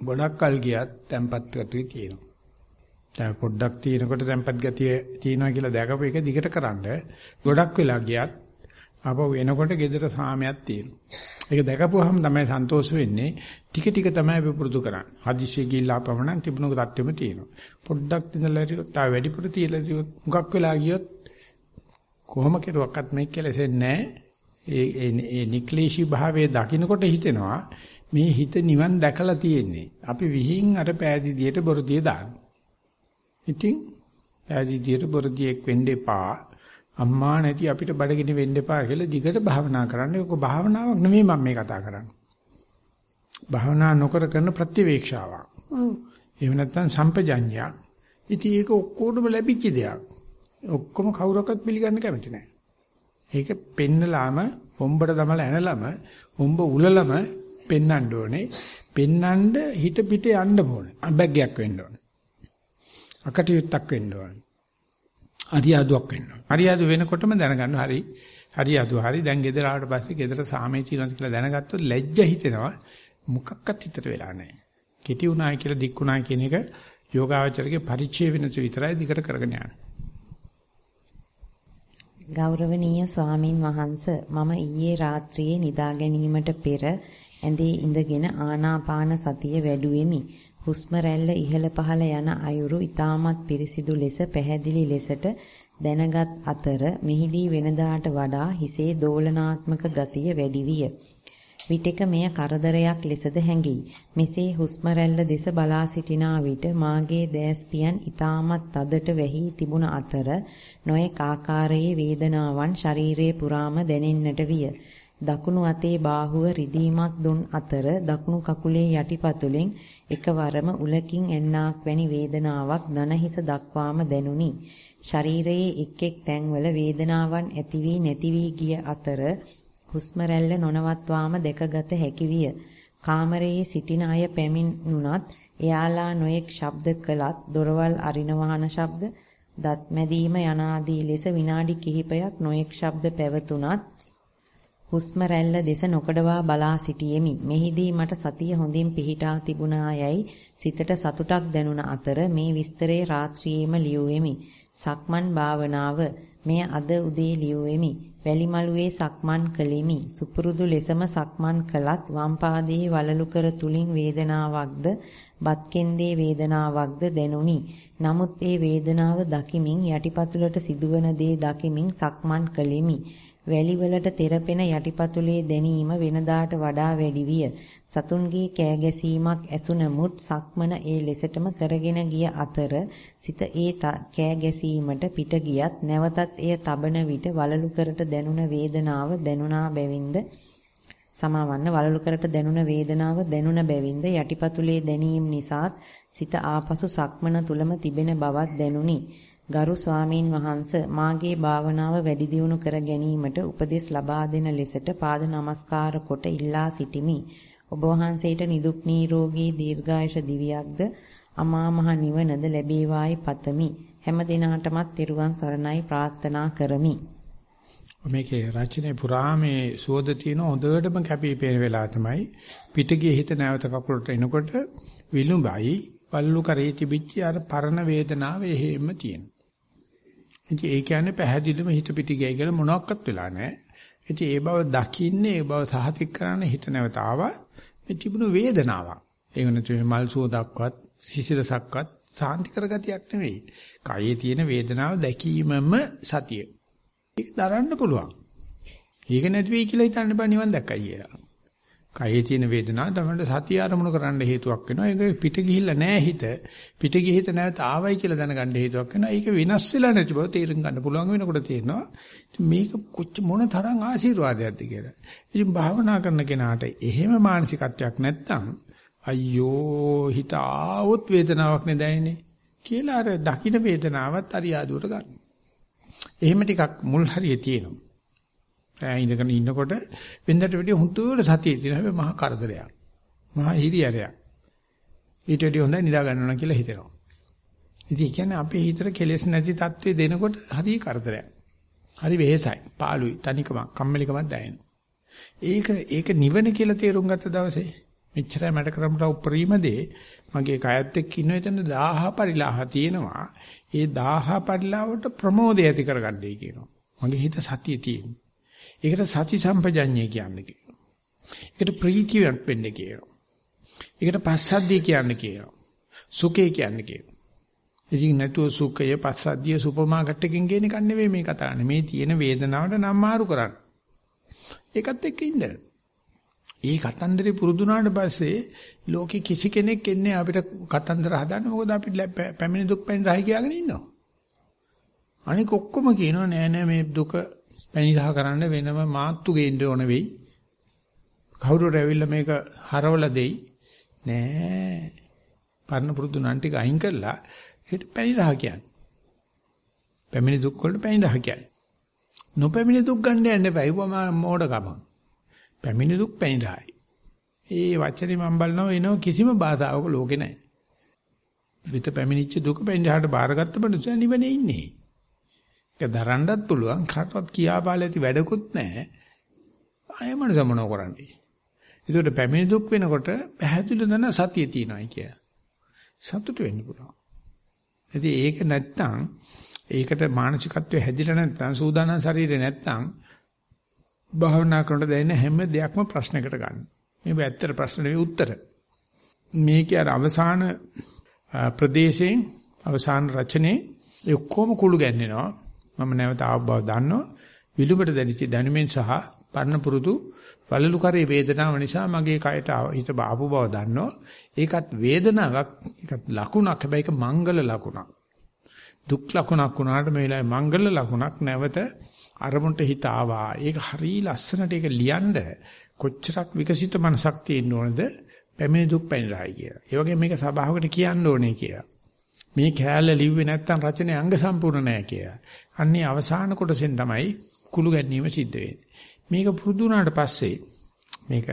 ගොඩක් කල් ගියත් tempat ගතිය තියෙනවා. දැන් පොඩ්ඩක් තියෙනකොට tempat ගතිය තියෙනවා කියලා දැකපු එක දිගට කරන්න. ගොඩක් වෙලා ගියත් ආපහු එනකොට gedara සාමයක් තියෙනවා. ඒක දැකපුවාම තමයි සන්තෝෂ වෙන්නේ. ටික ටික තමයි අපි පුරුදු කරන්නේ. හදිසිය ගිහිල්ලා පමණක් තිබුණු තත්ත්වෙම තියෙනවා. පොඩ්ඩක් ඉඳලා ටික තා වැඩිපුර තියලා තියොත් මුගක් වෙලා ගියොත් කොහොම කෙරුවක්වත් මේක කෙලෙසෙන්නේ නැහැ. ඒ ඒ නික්ලේශී භාවයේ දකින්නකොට හිතෙනවා මේ හිත නිවන් දැකලා තියෙන්නේ. අපි විහිං අර පෑදීදියට බොරදිය දාන. ඉතින් පෑදීදියට බොරදියෙක් වෙන්න එපා. අම්මා නැති අපිට බඩගිනි වෙන්න එපා කියලා දිගට භාවනා කරන්න. ඒක භාවනාවක් නෙමෙයි මම මේ කතා කරන්නේ. භාවනා නොකර කරන ප්‍රතිවේක්ෂාවක්. එහෙම නැත්නම් සම්පජඤ්ඤයක්. ඉතින් ඒක ඔක්කොටම ලැබිච්ච දෙයක්. ඔක්කොම කවුරක්වත් පිළිගන්න කැමති නැහැ. ඒක පෙන්නලාම හොම්බට දමලා ඇනලම හොම්බ උලලම පෙන්නන්න ඕනේ. පෙන්නඳ හිත පිට යන්න ඕනේ. අබැග්යක් වෙන්න ඕනේ. අකටයුත්තක් වෙන්න ඕනේ. අරියාදුවක් වෙන්න ඕනේ. අරියාදු වෙනකොටම දැනගන්න හරි හරියාදු හරි දැන් ගෙදර ආවට පස්සේ ගෙදර සාමේ තියෙනවා කියලා දැනගත්තොත් ලැජ්ජ හිතෙනවා මොකක්වත් හිතට වෙලා නැහැ. කෙටි උනායි කියලා දික් උනායි කියන එක යෝගාවචරගේ පරිචය වෙනස විතරයි දිකට කරගෙන යන්නේ. ගෞරවනීය ස්වාමින් වහන්ස මම ඊයේ රාත්‍රියේ නිදා ගැනීමට පෙර ඇඳේ ඉඳගෙන ආනාපාන සතිය වැඩුවෙමි. හුස්ම රැල්ල ඉහළ පහළ යන අයුරු ඊටමත් පිරිසිදු ලෙස පැහැදිලි ලෙසට දැනගත් අතර මෙහිදී වෙනදාට වඩා හිසේ දෝලනාත්මක ගතිය වැඩි විය. විටක මෙය කරදරයක් ලෙසද හැඟී. මෙසේ හුස්ම රැල්ල දෙස බලා සිටිනා විට මාගේ දෑස්පියන් ඊටමත් තදට වැහි තිබුණ අතර නොයෙක් ආකාරයේ වේදනාවන් ශරීරයේ පුරාම දැනෙන්නට විය. දකුණු අතේ බාහුව රිදීමක් දුන් අතර දකුණු කකුලේ යටිපතුලෙන් එකවරම උලකින් එන්නාක් වැනි වේදනාවක් දනහිස දක්වාම දැනුනි. ශරීරයේ එක් එක් තැන්වල වේදනාවන් ඇති වී නැති වී ගිය අතර හුස්ම රැල්ල නොනවත්වාම දැකගත හැකි විය. කාමරයේ සිටින අය පැමිණුණත් එයාලා නොයෙක් ශබ්ද කළත් දොරවල් අරින වහන ශබ්ද, දත් මැදීම යනාදී ලෙස විනාඩි කිහිපයක් නොයෙක් ශබ්ද පැවතුණත් හුස්ම රැල්ල දෙස නොකඩවා බලා සිටියෙමි. මෙහිදී මට සතිය හොඳින් පිහිටා තිබුණා යයි සිතට සතුටක් දැනුණ අතර මේ විස්තරේ රාත්‍රියේම ලියුවෙමි. සක්මන් භාවනාව මෙය අද උදේ ලියුවෙමි. වැලිමලුවේ සක්මන් කළෙමි. සුපුරුදු ලෙසම සක්මන් කළත් වම් පාදයේ වලලු කර තුලින් වේදනාවක්ද, බත් කෙන්දේ වේදනාවක්ද දැනුනි. නමුත් ඒ වේදනාව දකිමින් යටිපතුලට සිදුවන දේ දකිමින් සක්මන් කළෙමි. වැලිවලට තෙරපෙන යටිපතුලේ දැනීම වෙනදාට වඩා වැඩි විය. සතුන්ගේ කෑ ගැසීමක් ඇසුනමුත් සක්මන ඒ ලෙසටම කරගෙන ගිය අතර සිත ඒ කෑ ගැසීමට පිට ගියත් නැවතත් එය තබන විට වලලු කරට දැනුණ වේදනාව දැනුණා බැවින්ද සමවන්න වලලු කරට දැනුණ වේදනාව දැනුණ බැවින්ද යටිපතුලේ දැනීම නිසාත් සිත ආපසු සක්මන තුලම තිබෙන බවක් දැනුනි. ගරු ස්වාමීන් වහන්ස මාගේ භාවනාව වැඩි දියුණු කර ගැනීමට උපදෙස් ලබා දෙන ලෙසට පාද නමස්කාර කොට ඉල්ලා සිටිමි. ඔබ වහන්සේට නිදුක් නිරෝගී දීර්ඝායුෂ දිවියක්ද අමා මහ නිවනද ලැබේවායි පතමි. හැම දිනාටමත් තෙරුවන් සරණයි ප්‍රාර්ථනා කරමි. මේකේ රචනයේ පුරා මේ සුවද තියෙන හොඳටම කැපී පෙනෙන වෙලාව තමයි පිටගිය හිත නැවත කකුලට එනකොට විලුඹයි පල්ලු කරේ තිබිච්ච අර පරණ වේදනාව එහෙම තියෙනවා. ඉතින් ඒ කියන්නේ පැහැදිලිවම හිත පිට ගියයි කියලා මොනවත් වෙලා නැහැ. ඉතින් ඒ බව දකින්නේ ඒ බව සහතික කරන්න හිත නැවත ආවා. මේ තිබුණු වේදනාවක්. ඒක නැතුව මල් සුවදක්වත් සිසිලසක්වත් සාන්ති කරගතියක් නෙවෙයි. කයේ තියෙන වේදනාව දැකීමම සතිය. ඒක දරන්න පුළුවන්. ඒක නැති වෙයි කියලා හිතන්න බෑ නිවන් දැක්කයි කියලා. කයේ තියෙන වේදනාව තමයි සතිය ආරමුණු කරන්න හේතුවක් වෙනවා. ඒක පිට ගිහිල්ලා නැහැ හිත. පිට ගිය හිත නැවත ආවයි කියලා දැනගන්න හේතුවක් වෙනවා. ඒක වෙනස් වෙලා නැති බව තේරුම් ගන්න පුළුවන් වෙනකොට තේරෙනවා. මේක කොච්ච මොන තරම් ආශිර්වාදයක්ද කියලා. ඉතින් භාවනා කරන කෙනාට එහෙම මානසිකත්වයක් නැත්තම් අයියෝ හිත ආවොත් වේදනාවක් නෙදැයිනේ කියලා අර දකින්න වේදනාවත් අරියාදුවට ගන්න. එහෙම ටිකක් මුල් හරියේ තියෙනවා. රෑ ඉඳගෙන ඉන්නකොට වෙනදට වැඩිය හුතුවට සතිය තියෙන හැබැයි මහා කරදරයක්. මහා හිරියරයක්. ඊට වැඩිය හොඳයි නිදා ගන්නවා කියලා හිතෙනවා. ඉතින් ඒ කියන්නේ අපේ හිතට කෙලෙස් නැති තත්ත්වෙ දෙනකොට හරි කරදරයක්. හරි වෙහෙසයි, පාළුයි, තනිකමක්, කම්මැලිකමක් දැනෙනවා. ඒක ඒක නිවන කියලා තේරුම් ගත්ත දවසේ මෙච්චරයි මට කරමුට උපරිම දේ මගේ කයත් එක්ක ඉන්න එතන 1000 පරිලාහ තියෙනවා. ඒ 1000 පරිලාවට ප්‍රමෝදය ඇති කරගන්නයි කියනවා. මගේ හිත සතිය තියෙනවා. ඒකට සති සම්පජඤ්ඤය කියන්නේ කියනවා. ඒකට ප්‍රීතියක් වෙන්නේ කියනවා. ඒකට පස්සද්ධිය කියන්නේ කියනවා. සුඛය කියන්නේ කියනවා. ඉතින් නැතුව සුඛය පස්සද්ධිය සුපර් මාකට් එකකින් ගේන එක නෙවෙයි මේ කතා කරන්නේ. මේ තියෙන වේදනාවට නම් මාරු කරන්න. ඒකත් එක්ක ඉන්න. ඒ කතන්දරේ පුරුදුනාට පස්සේ ලෝකේ කිසි කෙනෙක් එන්නේ අපිට කතන්දර හදන්න මොකද අපි පැමිණි දුක් පැමිණි රහයි කියාගෙන ඉන්නවා. අනික ඔක්කොම කියනවා නෑ නෑ මේ දුක පැණිරහ කරන්න වෙනම මාත්තු ගේන්න ඕන වෙයි. කවුරුර ඇවිල්ලා මේක හරවලා දෙයි. නෑ. පරණ පුරුදු නම් ටික අයින් කරලා හිට පැණිරහ කියන්නේ. පැමිණි දුක් වලට පැණිරහ කියන්නේ. නොපැමිණි දුක් ගන්න යන්න එපා. ඒවම මෝඩකම. පැමිණි දුක් පැණිරහයි. ඒ වචනේ මම බලනවා එනව කිසිම භාෂාවක ලෝකේ නැහැ. විත පැමිණිච්ච දුක පැණිරහට බාරගත්ත බඳු නිවනේ ඉන්නේ. ඒක දරන්නත් පුළුවන් කාටවත් කියාපාල ඇති වැඩකුත් නැහැ. අය මනස මොනව කරන්නේ. ඒකට පැමිණි දුක් වෙනකොට පැහැදිලි දන සතිය තියෙනවායි කිය. සතුට වෙන්න පුළුවන්. ඉතින් ඒක නැත්තම් ඒකට මානසිකත්වය හැදිලා නැත්තම් සූදානම් ශරීරේ නැත්තම් භාවනා කරනකොට දැනෙන හැම දෙයක්ම ප්‍රශ්නකට ගන්න. මේ ඇත්තට ප්‍රශ්න නෙවෙයි උත්තර. මේකේ අර අවසාන ප්‍රදේශයෙන් අවසාන රචනයේ ඒ ඔක්කොම කුළු ගැන්වෙනවා. මම නැවත ආව බව දන්නවා. විලුඹට දැනිච්ච දැනුමෙන් සහ පරණ පුරුදු වලලු කරේ වේදනාව නිසා මගේ කයට හිත බාපු බව දන්නවා. ඒකත් වේදනාවක් ඒකත් ලකුණක්. හැබැයි ඒක මංගල ලකුණක්. දුක් ලකුණක් වුණාට මේ වෙලාවේ මංගල ලකුණක් නැවත අරමුණට හිත ආවා. ඒක හරිය ලස්සනට ඒක ලියනද කොච්චරක් විකසිත මනසක් තියෙන්න ඕනද පැමිණි දුක් පැනිරයි කියලා. ඒ වගේ මේක සභාවකට කියන්න ඕනේ කියලා. මේ කෑල්ල ලිව්වේ නැත්තම් රචනයේ අංග සම්පූර්ණ නැහැ කියලා. අන්නේ අවසාන කොටසෙන් තමයි කුළු ගැනීම සිද්ධ වෙන්නේ. මේක පුරුදු වුණාට පස්සේ මේක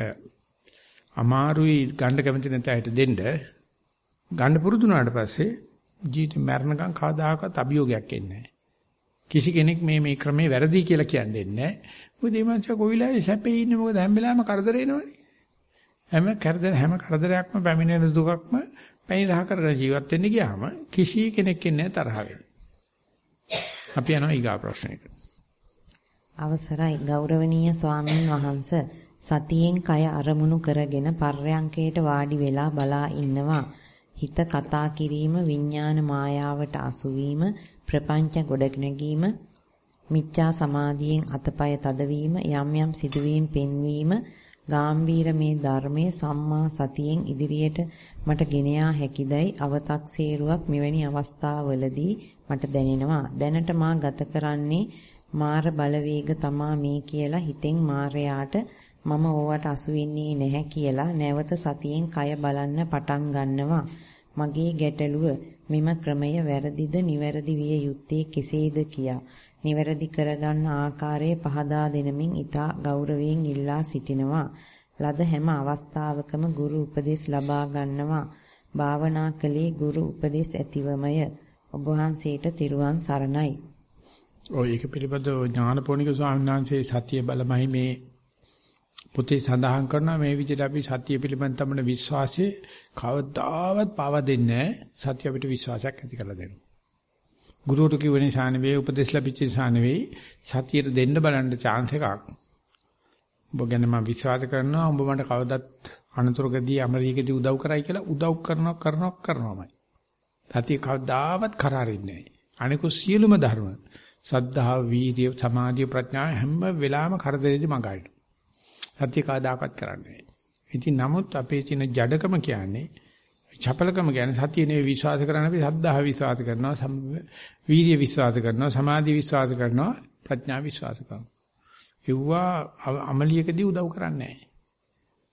අමාරුයි ගන්න කැමති නැතයට දෙන්න ගන්න පුරුදු වුණාට පස්සේ ජීවිත මරණකම් කවදාකවත් අභියෝගයක් එන්නේ නැහැ. කිසි කෙනෙක් මේ මේ ක්‍රමේ වැරදි කියලා කියන්නේ නැහැ. මොකද මේ මනුස්සයා කොවිලාවේ සැපේ ඉන්නේ මොකද හැම වෙලාවෙම කරදර එනවනේ. හැම කරදර හැම කරදරයක්ම පැමිණෙන දුකක්ම පැනිරහ කරගෙන ජීවත් වෙන්න ගියාම කිසි කෙනෙක් ඉන්නේ තරහ අපි යනවා ඊගා ප්‍රශ්නෙට. අවසරයි ගෞරවනීය ස්වාමින් වහන්ස සතියෙන් කය අරමුණු කරගෙන පර්යංකයට වාඩි වෙලා බලා ඉන්නවා. හිත කතා කිරීම විඥාන මායාවට අසුවීම ප්‍රපංච ගොඩනැගීම මිච්ඡා සමාධියෙන් අතපය තදවීම යම් යම් සිදුවීම් පෙන්වීම ගාම්භීර මේ ධර්මයේ සම්මා සතියෙන් ඉදිරියට මට ගෙන යා හැකිදයි අව탁සේරුවක් මෙවැනි අවස්ථාවලදී මට දැනෙනවා. දැනට මා ගත කරන්නේ මාර බලවේග තමා මේ කියලා හිතෙන් මාරයාට මම ඕවට අසු වෙන්නේ නැහැ කියලා නැවත සතියෙන් කය බලන්න පටන් ගන්නවා. මගේ ගැටලුව මෙම ක්‍රමය වැරදිද නිවැරදි විය යුත්තේ කෙසේද කියා. නිවැරදි කරගන්න ආකාරය පහදා දෙනමින් ඊතා ගෞරවයෙන් ඉල්ලා සිටිනවා. ලද හැම අවස්ථාවකම ගුරු උපදෙස් ලබා ගන්නවා. භාවනා කලේ ගුරු උපදෙස් ඇතිවමය. ඔබ වහන්සේට තිරුවන් සරණයි. ඔය ඒක පිළිබඳව ඥානපෝනික ස්වාමීන් වහන්සේ සතිය බලමයි මේ පොතේ සඳහන් කරනවා මේ විදිහට අපි සතිය පිළිබඳ තමන විශ්වාසයේ කවදාවත් පාවා දෙන්නේ නැහැ. සතිය අපිට විශ්වාසයක් ඇති කරලා දෙනවා. ගුරුවරු කිව්ව නිසා නෙවෙයි උපදෙස් ලැබිච්ච නිසා නෙවෙයි සතියට දෙන්න බලන්න chance එකක්. ඔබ ගැන මම විශ්වාස කරනවා ඔබ මට කවදත් අනතුරකදී අමරීකදී උදව් කරයි කියලා උදව් කරනවා කරනවා කරනවාමයි. සතිය කවදාවත් කරාරින්නේ නැහැ. අනිකු සියලුම ධර්ම සද්ධා, වීර්ය, සමාධිය, ප්‍රඥා හැම වෙලාවෙම කරදරේදී මගහරින. සත්‍ය කවදාකවත් කරන්නේ නැහැ. ඉතින් නමුත් අපේ තියෙන ජඩකම කියන්නේ චපලකම කියන්නේ සතිය නෙවෙයි විශ්වාස කරන්න අපි සද්ධා විශ්වාස කරනවා වීර්ය විශ්වාස කරනවා සමාධි විශ්වාස කරනවා ප්‍රඥා විශ්වාස කරනවා ඒවා අමලියකදී උදව් කරන්නේ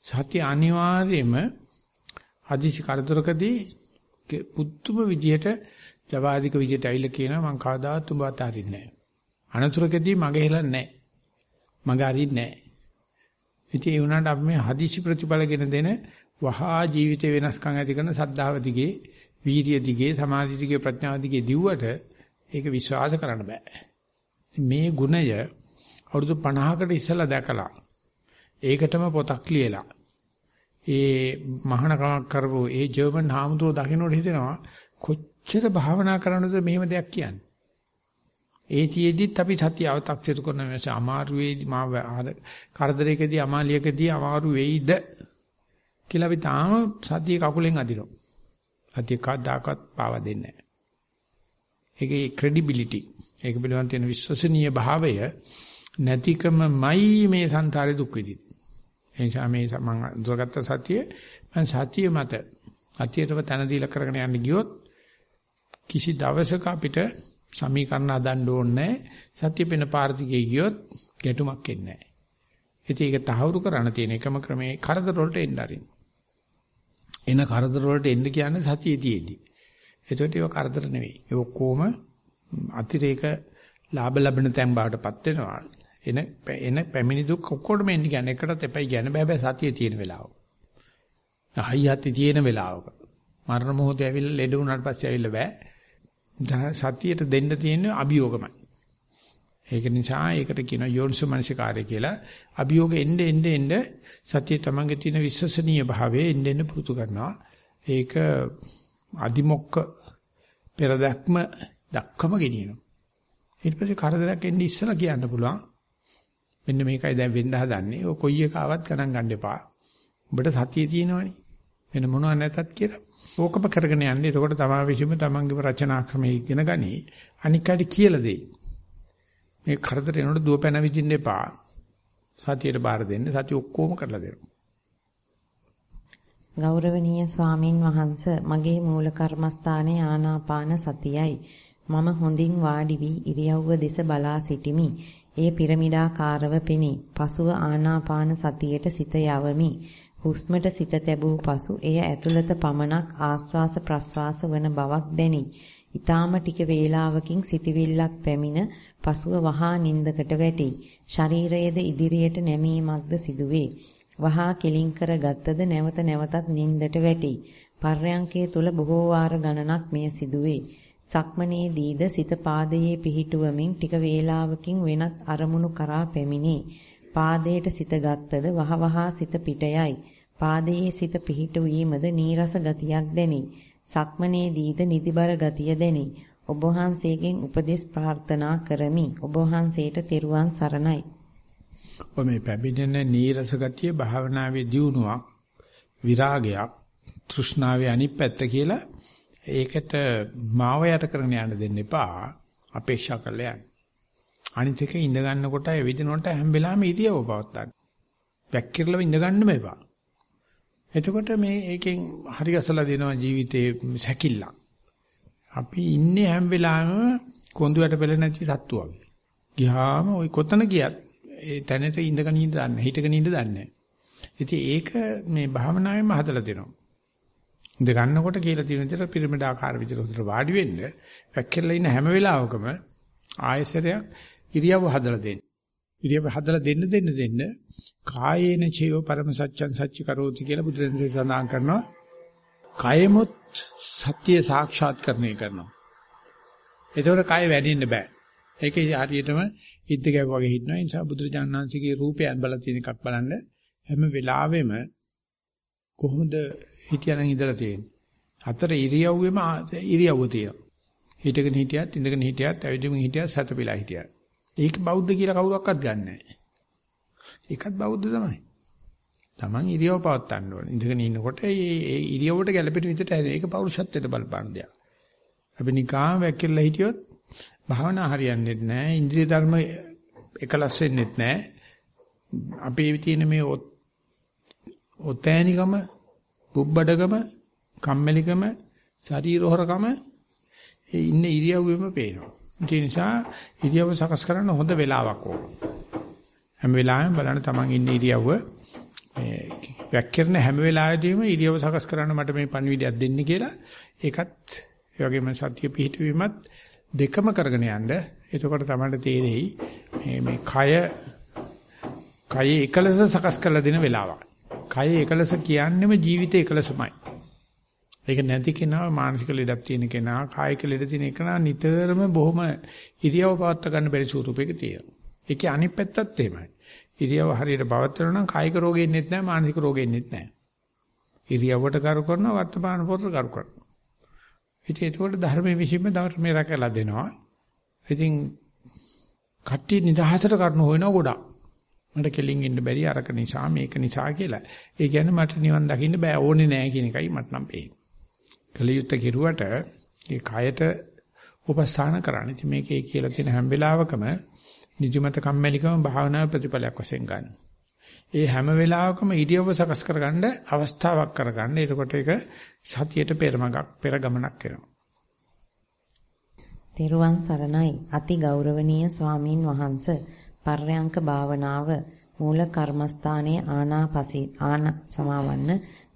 සත්‍ය අනිවාර්යයෙන්ම හදිසි කරදරකදී පුදුම විදියට ජවාදික විදියට ඇවිල්ලා කියනවා මං කවදාවත් උඹ අතාරින්නේ නැහැ. අනතුරකදී මගේ හෙලන්නේ නැහැ. මගේ අරින්නේ නැහැ. ඉතින් ඒ වුණාට අපි මේ හදිසි ප්‍රතිඵලගෙන දෙන වහා ජීවිතේ වෙනස්කම් ඇති කරන සද්ධාව දිගේ, වීරිය දිගේ, සමාධි දිගේ, ප්‍රඥාව දිගේ දිව්වට ඒක විශ්වාස කරන්න බෑ. මේ ගුණය අවුරුදු 50කට ඉස්සෙල්ලා දැකලා ඒකටම පොතක් ලියලා ඒ මහානකමක් කරපු ඒ ජර්මන් හාමුදුරුවෝ දකින්නට හිතෙනවා කොච්චර භාවනා කරනවද මෙහෙම දෙයක් කියන්නේ. ඒතියෙදිත් අපි සතිය අව탁සිත කරන මේස අමාරු වේදි මා කරදරයකදී අමාලියකදී අමාරු වෙයිද කියලා අපි තාම සතිය කකුලෙන් අදිනවා. සතිය කවදාකවත් පාවා දෙන්නේ නැහැ. ඒකේ ක්‍රෙඩිබිලිටි ඒක පිළිබඳ තියෙන විශ්වසනීය භාවය නැතිකමයි මේ සංසාරේ දුක් විඳින්නේ. ඒ නිසා මේ මම දුරගත්ත සතිය මම සතිය මත අතියටම තන දීලා කරගෙන යන්න ගියොත් කිසි දවසක අපිට සමීකරණ හදන්න ඕනේ සත්‍ය පෙන පාර්තිකේ ගියොත් ගැටුමක් එන්නේ නැහැ. ඉතින් ඒක තහවුරු කරන්න තියෙන එකම ක්‍රමේ කරදර වලට එන්න අරින්න. එන කරදර වලට එන්න කියන්නේ සතියේදීදී. ඒකට ඒක කරදර නෙවෙයි. ඒ ඔක්කොම අතිරේක ලාභ ලබන තැන් බාටපත් වෙනවා. එන එන පැමිණි දුක් ඔක්කොටම එන්න කියන්නේ එකටත් එපයි කියන්නේ බෑ බෑ සතියේ තියෙන වෙලාව. හයියත් තියෙන වෙලාවක. මරණ මොහොතේ ඇවිල්ලා ලෙඩ වුණාට පස්සේ ඇවිල්ලා බෑ. සතියට දෙන්න තියෙන්නේ අභියෝගමයි. ඒක නිසා ඒකට කියනවා යෝනිසෝ මනසිකාරය කියලා. අභියෝග එන්න එන්න එන්න සතිය තමන්ගේ තියෙන විශ්වසනීය භාවයේ එන්න එන්න පුරුදු කරනවා. ඒක අදිමොක්ක පෙරදක්ම දක්කම ගෙනියනවා. ඊට පස්සේ කරදරයක් එන්නේ ඉස්සලා කියන්න පුළුවන්. මෙන්න මේකයි දැන් වෙන්න හදන්නේ. ඔය කොයි එක ආවත් ගණන් ගන්න එපා. ඔබට සතිය තියෙනවනේ. වෙන මොනවත් නැතත් කියලා. ඕකම කරගෙන යන්නේ. එතකොට තමා විශ්ීම තමන්ගේ රචනා ක්‍රමය ඉගෙන ගනි. අනිකට කියලා දෙයි. මේ කරදර එනකොට දුව පැන විදින්න එපා. සතියට බාර දෙන්න. සතිය ඔක්කොම කරලා දෙනවා. ගෞරවනීය ස්වාමින් වහන්ස මගේ මූල කර්මස්ථානයේ ආනාපාන සතියයි. මම හොඳින් වාඩි වී ඉරියව්ව දෙස බලා සිටිමි. ඒ පිරමිඩාකාරව පෙනී. පසුව ආනාපාන සතියට සිත යවමි. හුස්මට සිත තැබූ පසු එය ඇතුළත පමණක් ආස්වාස ප්‍රස්වාස වන බවක් දැනි. ඊටාම ටික වේලාවකින් සිතවිල්ලක් පැමිණ පසුව වහා නින්දකට වැටි. ශරීරයේද ඉදිරියට නැමීමක්ද සිදුවේ. වහා කෙලින් කර ගත්තද නැවත නැවතත් නින්දට වැටි. පර්යංකයේ තුල බොහෝ වාර ගණනක් මෙය සිදුවේ. සක්මනේදීද සිත පාදයේ පිහිටුවමින් ටික වේලාවකින් වෙනත් අරමුණු කරා පැමිණේ. පාදයට සිත ගත්තද වහවහා සිත පිටයයි. පාදයේ සිත පිහිටුවීමද නීරස ගතියක් දැනේ. සක්මනේදීද නිදිබර ගතිය දැනේ. ඔබ වහන්සේගෙන් උපදෙස් ප්‍රාර්ථනා කරමි. ඔබ වහන්සේට තෙරුවන් සරණයි. ඔය මේ පැමිණෙන නීරස ගතිය භාවනාවේ දියුණුවක් විරාගයක් තෘෂ්ණාවේ අනිත් පැත්ත කියලා ඒකට මාව යට කරගෙන යන්න දෙන්න එපා අපේක්ෂා කරලා යන්න. අනිත් එක ඉඳ ගන්නකොට ඒ විදිනකොට හැම වෙලාවෙම ඉරියව පවත්වා ගන්න. වැක්කිරලව ඉඳ ගන්නම එපා. එතකොට මේ ඒකෙන් හරි ගැසලා දෙනවා ජීවිතේ සැකිල්ලක්. අපි ඉන්නේ හැම වෙලාවෙම කොඳුයට පෙළ නැති සත්තු වගේ. ගියාම ওই කොතන ගියත් ඒ තැනට ඉඳගෙන ඉඳ දන්නේ හිටගෙන ඉඳ දන්නේ. ඉතින් ඒක මේ භාවනාවෙන්ම හදලා දෙනවා. ඉඳ ගන්නකොට කියලා තියෙන විදිහට පිරමිඩ ආකාර විදිහට උදේට වාඩි වෙන්න වැක්කෙලා ඉන්න හැම වෙලාවකම ආයසරයක් ඉරියව්ව හදලා දෙන්න. ඉරියව්ව හදලා දෙන්න දෙන්න දෙන්න කායේන චේව පරම සත්‍යං සච්ච කරෝති කියලා බුදුරජාණන්සේ සඳහන් කරනවා. කයෙමුත් සත්‍ය සාක්ෂාත්කරණය කරනවා. එතකොට කය වැඩින්න බෑ. ඒකේ හරියටම ඉද්ද ගැව වගේ හිටනවා. ඒ නිසා බුදුරජාණන්සේගේ රූපයන් බලලා තියෙන එකක් බලන්න හැම වෙලාවෙම කොහොමද හිටියනම් ඉඳලා තියෙන්නේ. හතර ඉරියව්වෙම ඉරියව්ව තියෙනවා. හිටගෙන හිටියත් ඉඳගෙන හිටියත් ඇවිදින්න හිටියත් සතපිලා හිටියත්. ඒක බෞද්ධ කියලා කවුරක්වත් ගන්නෑ. ඒකත් බෞද්ධ තමයි. Taman ඉරියව් පවත් ගන්න ඕනේ. ඉඳගෙන ඉන්නකොට ඒ ඉරියව්වට ගැළපෙන විදිහට ඒක පෞරුෂත්වයට බලපාන දෙයක්. අපි නිකාම වැක්කිරලා හිටියොත් භාවනා හරියන්නේ නැහැ. ඉන්ද්‍රිය ධර්ම එකලස් වෙන්නේ නැහැ. අපේ තියෙන මේ ඔතෑනිකම, බුබ්බඩකම, කම්මැලිකම, ශරීරහොරකම ඒ ඉන්න ඉරියව්වෙම පේනවා. ඒ නිසා ඉරියව්ව සකස් කරන්න හොඳ වෙලාවක් ඕන. හැම වෙලාවෙම බලන්න තමන් ඉන්න ඉරියව්ව මේ වැක්කිරන හැම වෙලාවෙදීම ඉරියව්ව සකස් කරන්න මට මේ පණිවිඩයක් දෙන්න කියලා ඒකත් ඒ වගේම සත්‍ය පිහිටවීමත් දෙකම කරගෙන යන්න. එතකොට තමයි තේරෙයි මේ මේ කය කය එකලස සකස් කරලා දෙන වෙලාවක්. කය එකලස කියන්නේම ජීවිතේ එකලසමයි. ඒක නැති කෙනා මානසික ලෙඩක් තියෙන කෙනා කායික ලෙඩ තියෙන කෙනා නිතරම බොහොම ඉරියව් පවත්වා ගන්න බැරි ස්වරූපයක තියෙනවා. ඒකේ අනිත් පැත්තත් එහෙමයි. ඉරියව් හරියට පවත්වනවා නම් කායික රෝගෙ ඉන්නෙත් නැහැ මානසික රෝගෙ ඉන්නෙත් නැහැ. ඉරියව්වට කරු කරනවා වර්තමාන පොතට කරු කරනවා. ඉතින් ඒකෝට ධර්මයේ විශ්ීම ධර්මයේ රැකලා දෙනවා. ඉතින් කට්ටිය නිදහසට කරන හොයනවා ගොඩක්. මට කෙලින් ඉන්න බැරි අරක නිසා මේක නිසා කියලා. ඒ කියන්නේ මට නිවන් දකින්න බෑ ඕනේ නෑ කියන එකයි මට නම් පේන්නේ. කලියුත් කෙරුවට ඒ කයට උපස්ථාන කරන්න. ඉතින් මේකේ කියලා තියෙන හැම වෙලාවකම නිදිමත කම්මැලිකම භාවනා ප්‍රතිඵලයක් වශයෙන් ගන්න. ඒ හැම වෙලාවකම ඉරියව්ව සකස් කරගන්න අවස්ථාවක් කරගන්න. එතකොට ඒක සතියට පෙරමගක් පෙර ගමනක් වෙනවා. තෙරුවන් සරණයි. අති ගෞරවනීය ස්වාමින් වහන්ස පර්යංක භාවනාව මූල කර්මස්ථානයේ ආනාපසී ආන සමාවන්න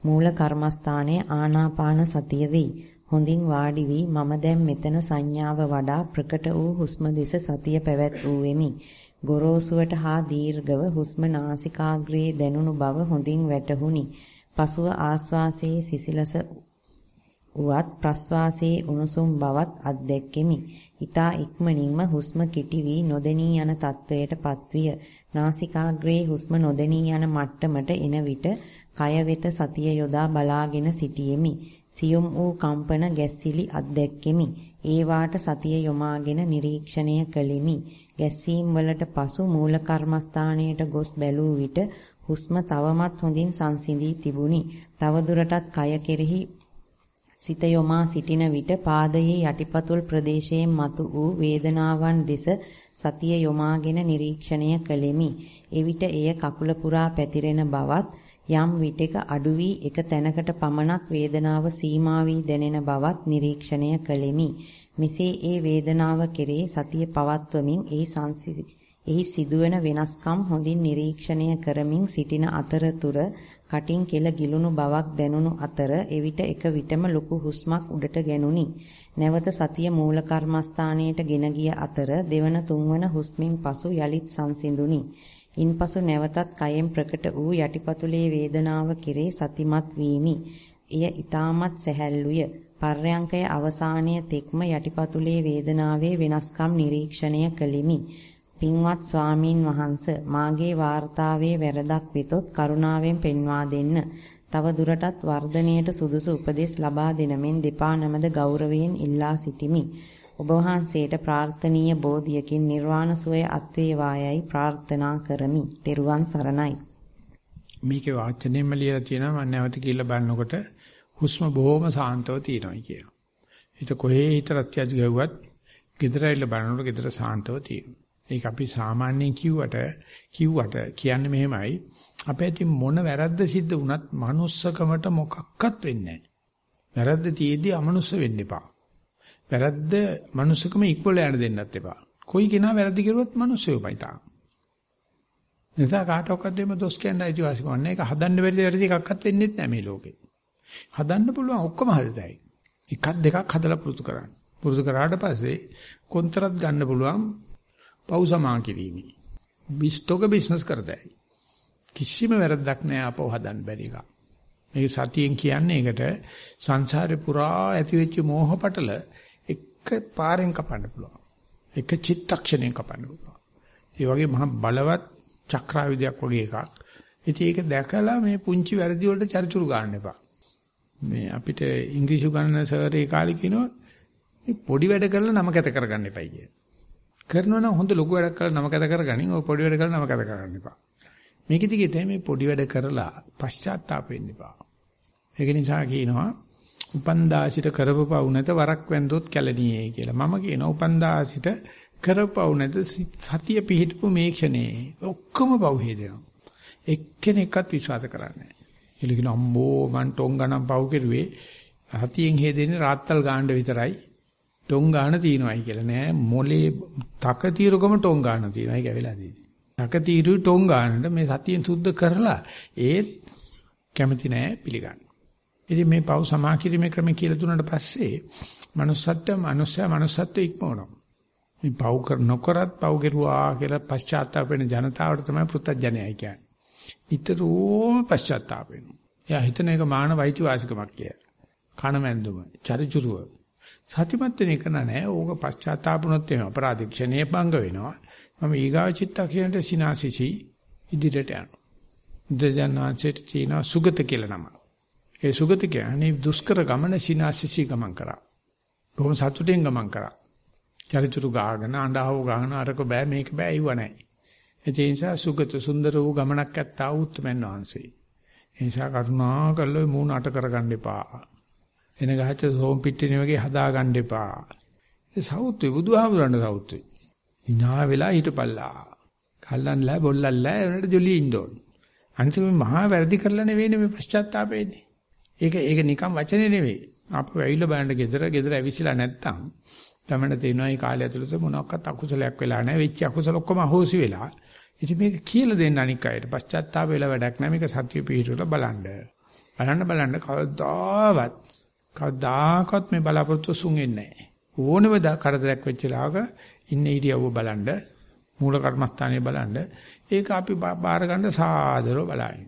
මූල කර්මස්ථානයේ ආනාපාන සතිය වෙයි. හොඳින් වාඩි වී මම දැන් මෙතන සංඥාව වඩා ප්‍රකට වූ හුස්ම දෙස සතිය පැවැත් වූ වෙමි. ගොරෝසුවට හා දීර්ඝව හුස්ම නාසිකාග්‍රයේ දැනුණු බව හොඳින් වැටහුණි. පසුව ආශ්වාසයේ සිසිලස උවත් ප්‍රශ්වාසයේ උණුසුම් බවත් අත්දැක්කෙමි. ඊතා ඉක්මනින්ම හුස්ම කිටි වී නොදෙනී යන තත්වයට පත්විය. නාසිකාග්‍රයේ හුස්ම නොදෙනී යන මට්ටමට එන විට කය වෙත සතිය යොදා බලාගෙන සිටියෙමි. සියුම් වූ කම්පන ගැස්සිලි අත්දැක්කෙමි. ඒ වාට සතිය යොමාගෙන නිරීක්ෂණය කළෙමි. ගැස්සීම් වලට පසු මූල කර්මස්ථානයට ගොස් බැලූ විට හුස්ම තවමත් හොඳින් සංසිඳී තිබුණි. තවදුරටත් කය කෙරෙහි සිත යොමා සිටින විට පාදයේ යටිපතුල් ප්‍රදේශයෙන් මතු වූ වේදනාවන් දෙස සතිය යොමාගෙන නිරීක්ෂණය කළෙමි. එවිට එය කකුල පුරා පැතිරෙන බවත් යම් විටක අඩු වී එක තැනකට පමණක් වේදනාව සීමා වී දැනෙන බවත් නිරීක්ෂණය කළෙමි. මෙසේ ඒ වේදනාව කෙරේ සතිය පවත්වමින් ඒ එහි සිදුවන වෙනස්කම් හොඳින් නිරීක්ෂණය කරමින් සිටින අතරතුර කටින් කෙල ගිලුණු බවක් දැනුණු අතර එවිට එක විටම ලොකු හුස්මක් උඩට ගැනුනි. නැවත සතිය මූල කර්මස්ථානයට ගෙන ගිය අතර දෙවන තුන්වන හුස්මින් පසු යලිත් සංසිඳුනි. ඉන්පසු නැවතත් කයෙන් ප්‍රකට වූ යටිපතුලේ වේදනාව කෙරේ සතිමත් වීමි. එය ඊටමත් සැහැල්ලුය. පර්යංකය අවසානයේ තෙක්ම යටිපතුලේ වේදනාවේ වෙනස්කම් නිරීක්ෂණය කළෙමි. පින්වත් ස්වාමින් වහන්ස මාගේ වාර්තාවේ වැරදක් විතොත් කරුණාවෙන් පෙන්වා දෙන්න. තව දුරටත් වර්ධනයට සුදුසු උපදෙස් ලබා දෙනමින් දෙපා නමද ගෞරවයෙන් ඉල්ලා සිටිමි. ඔබ වහන්සේට ප්‍රාර්ථනීය බෝධියකින් නිර්වාණ සුවය අත්වේවායයි ප්‍රාර්ථනා කරමි. ත්වන් සරණයි. මේකේ වාචනයෙන්ම ලියලා තියෙනවා මම නැවත කියලා බලනකොට හුස්ම බොහොම සාන්තව තියෙනවා කියනවා. හිත කොහේ හිත රත්යජ ගැව්වත් gedara ඉල්ල බලනකොට gedara සාන්තව තියෙනවා. ඒක අපි සාමාන්‍යයෙන් කිව්වට කිව්වට කියන්නේ මෙහෙමයි. අපේ ඇති මොන වැරද්ද සිද්ධ වුණත් manussකමට මොකක්වත් වෙන්නේ නැහැ. වැරද්ද තියේදී අමනුස්ස වෙන්න එපා. වැරද්ද manussකම ඉක්වල යන්න දෙන්නත් එපා. කොයි කෙනා වැරදි කරුවොත් manussයෝමයි තා. නිසා කාටවත් දෙම දොස් කියන්න අයිතිවාසිකම් නැහැ. ඒක හදන්න බැරි වැරදි එකක්වත් වෙන්නේ නැහැ මේ ලෝකේ. හදන්න පුළුවන් ඔක්කොම හදතයි. එකක් දෙකක් හදලා පුරුදු කරන්න. පුරුදු කරාට පස්සේ කොන්තරත් ගන්න පුළුවන් පව් සමා කිරීමේ. බිස්තෝක බිස්නස් කරතයි. කිසිම වැරද්දක් නෑ අපව හදන්න බැරි එක. මේක සතියෙන් කියන්නේ ඒකට සංසාරේ පුරා ඇති වෙච්ච මෝහ පටල එක පාරෙන් කපන්න පුළුවන්. එක චිත්තක්ෂණයෙන් කපන්න පුළුවන්. ඒ වගේ මහා බලවත් චක්‍රායුධයක් වගේ එකක්. ඉතින් ඒක දැකලා මේ පුංචි වැරදි වලට චරිචුරු ගන්න එපා. මේ අපිට ඉංග්‍රීසි ගණන සර් ඒ කාලේ කියනවා මේ පොඩි වැඩ කරලා නම කැත කරගන්න එපයි කියලා. කරනවා නම් හොඳ ලොකු වැඩක් කරලා නම කැත කරගනින් ඔය පොඩි වැඩ කරලා නම කැත කරගන්න එපා. මේකෙදි කියේ මේ පොඩි වැඩ කරලා පශ්චාත්තාප වෙන්න එපා. ඒක නිසා කියනවා උපන්දාසිට කරපපව් නැත වරක් වැන්දොත් කැලණියේ කියලා. මම කියනවා උපන්දාසිට කරපපව් නැත සතිය පිහිටපු මේ ක්ෂණේ ඔක්කොම පව් හේදෙනවා. එක්කෙනෙක්වත් විශ්වාස කරන්නේ නැහැ. එළිකින අම්මෝ මං ටොං ගණන් පව් කෙරුවේ හතියෙන් හේදෙන්නේ රාත්තල් ගාන්න විතරයි. ටොං ගාන තියනවායි කියලා නෑ මොලේ තක తీරුකම ටොං ගාන තියනවා ඒක වෙලා තියෙන්නේ. තක తీරු ටොං ගානට මේ සතියෙන් සුද්ධ කරලා ඒත් කැමති නෑ පිළිගන්න. ඉතින් මේ පව් සමාකිරීමේ ක්‍රම කියලා දුන්නාට පස්සේ manussත්ව manussයා manussත්ව ඉක්මවනවා. මේ පව් කර නොකරත් පව් කෙරුවා කියලා පශ්චාත්තාප වෙන ජනතාවට තමයි පෘථජනයයි කියන්නේ. ඊතරෝම පශ්චාත්තාප වෙනවා. එයා හිතන එක මානවයිති වාසිකමක් කියලා. කණමැන්දුම, චරිචුරුව සතිමත් වෙන එක නෑ. ඕක පශ්චාත්තාපුනොත් එම අපරාධික්ෂණේ භංග වෙනවා. මම ඊගාව චිත්තක්ෂණයට සිනාසිසි ඉදිරියට යනවා. දෙජනාචිත චීන සුගත කියලා නම. ඒ සුගත කියන්නේ දුෂ්කර ගමන සිනාසිසි ගමන් කරා. බොහොම සතුටින් ගමන් කරා. චරිචුරු ගාගෙන අඬහව ගාගෙන අරක බෑ මේක බෑ ඉව නැහැ. ඒ නිසා සුගත සුන්දර වූ ගමනක් ඇත්තා උත්මෙන් වහන්සේ. ඒ නිසා කරුණා කළොයි මූණ අට කරගන්න එපා. එන ගහච්ච සෝම් පිටිනේ වගේ හදා ගන්න එපා. ඒ සෞත්වේ බුදුහාමුදුරන්ට සෞත්වේ. ඉනා වෙලා හිටපල්ලා. කල්ලන්ලා බොල්ලන්ලා උනට ජොලි ඉන්නෝන්. අන්තිමේ මහා වැරදි කරලා නෙවෙයි මේ පශ්චාත්තාපෙන්නේ. ඒක ඒක නිකන් වචනේ නෙවෙයි. අප වෙයිලා බලන්න gedara gedara ඇවිසිලා නැත්තම් තමන්න තේනවා මේ කාලය ඇතුළත මොනක්වත් අකුසලයක් වෙලා නැහැ. වෙච්ච අකුසල ඔක්කොම අහෝසි වෙලා. ඉතින් මේක කියලා දෙන්න අනික් අයට. පශ්චාත්තාප වෙලා වැඩක් නැහැ. මේක සත්‍ය පිහිටුවලා බලන්න. බලන්න බලන්න කවදාවත් කවදාකවත් මේ බලාපොරොත්තු සුන්ෙන්නේ නැහැ. ඕනම කරදරයක් වෙච්ච ලාවක ඉන්න ඉරියව්ව බලන්න මූල කර්මස්ථානයේ බලන්න ඒක අපි බාර ගන්න සාදරව බලائیں.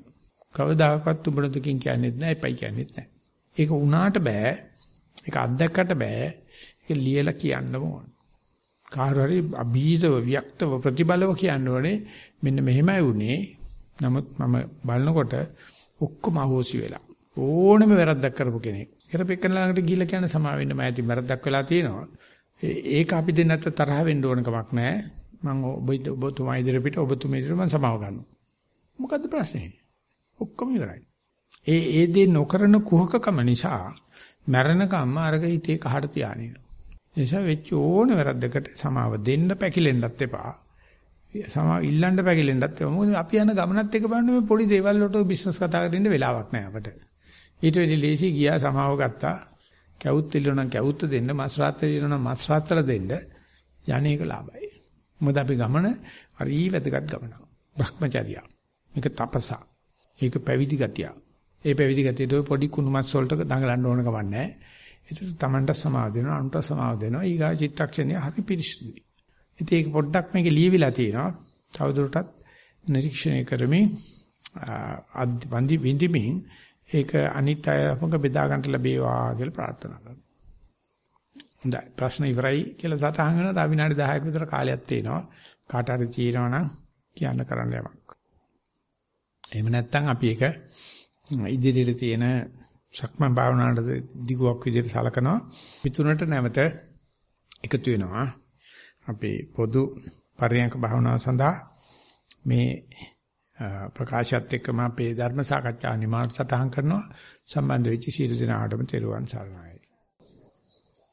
කවදාකවත් උඹන දුකින් කියන්නේත් නැහැ, එපයි කියන්නේත් නැහැ. ඒක උනාට බෑ. ඒක අත්දැකකට බෑ. ඒක ලියලා කියන්න ඕන. කාරු හරි අභීතව වික්තව ප්‍රතිබලව කියන්න ඕනේ මෙන්න මෙහෙමයි වුනේ. නමුත් මම බලනකොට ඔක්කොම අහෝසි වෙලා. ඕනෙම වැරද්දක් කරපු කෙනෙක්. කරපෙකන ළඟට ගිහිල්ලා කියන්නේ සමා වෙන්න මම ඇති වැරද්දක් වෙලා තියෙනවා. ඒක අපි දෙන්නත් තරහ වෙන්න ඕන කමක් නැහැ මම ඔබ ඔබතුමා ඉදිරියට ඔබතුමා ඉදිරියට මම සමාව ගන්නවා. මොකද්ද ප්‍රශ්නේ? ඔක්කොම ඉවරයි. ඒ ඒ දේ නොකරන කුහකකම නිසා මරණකම්ම අරග හිතේ කහට තියානින නිසා වෙච්ච ඕන වැරද්දකට සමාව දෙන්න පැකිලෙන්නත් එපා. සමාව ඉල්ලන්න පැකිලෙන්නත් එපා. මොකද අපි යන ගමනත් එක බලන්න මේ පොඩි දේවල් වලට බිස්නස් කතා කරන්න වෙලාවක් නැහැ අපට. ඊට වෙඩි ලේසි ගියා සමාව ගත්තා. කැවුත් ඉල්ලන කැවුත් දෙන්න මස් රාත්‍රී ඉල්ලන මස් රාත්‍ර දෙන්න. යන්නේක ලාභයි. මොකද අපි ගමන හරි වැදගත් ගමනක්. භ්‍රමචර්යය මේක තපසා. ඒක පැවිදි ගතිය ඒ පැවිදි ගතියට පොඩි කුණුමස් වලට දඟලන්න ඕන කමක් නැහැ ඒතර Tamanට සමාව දෙනවා අනුන්ට සමාව දෙනවා. ඊගා චිත්තක්ෂණය හරි පිරිසිදුයි. ඉතින් ඒක පොඩ්ඩක් මේක ලියවිලා තියෙනවා. තවදුරටත් නිරීක්ෂණය කරමින් අදි විඳිමින් ඒක අනිත් අයමක බෙදා ගන්නට ලැබේවා කියලා ප්‍රාර්ථනා කරනවා. හොඳයි ප්‍රශ්න ඉවරයි කියලා සටහන් වෙනවා. තව විනාඩි 10ක විතර කාලයක් තියෙනවා. කාට හරි තියෙනවා නම් කියන්න කරන්න යමක්. එහෙම නැත්නම් අපි ඒක ඉදිරියට තියෙන සක්මන් භාවනාවට දිගුවක් විදිහට සලකනවා. පිටුනට නැවත එකතු වෙනවා. අපේ පොදු පරියන්ක භාවනාව සඳහා මේ ප්‍රකාශයත් එක්කම අපේ ධර්ම සාකච්ඡා නිමාවට සටහන් කරනවා. සම්බන්ධ වෙච්ච සීල දිනාටම තෙරුවන් සරණයි.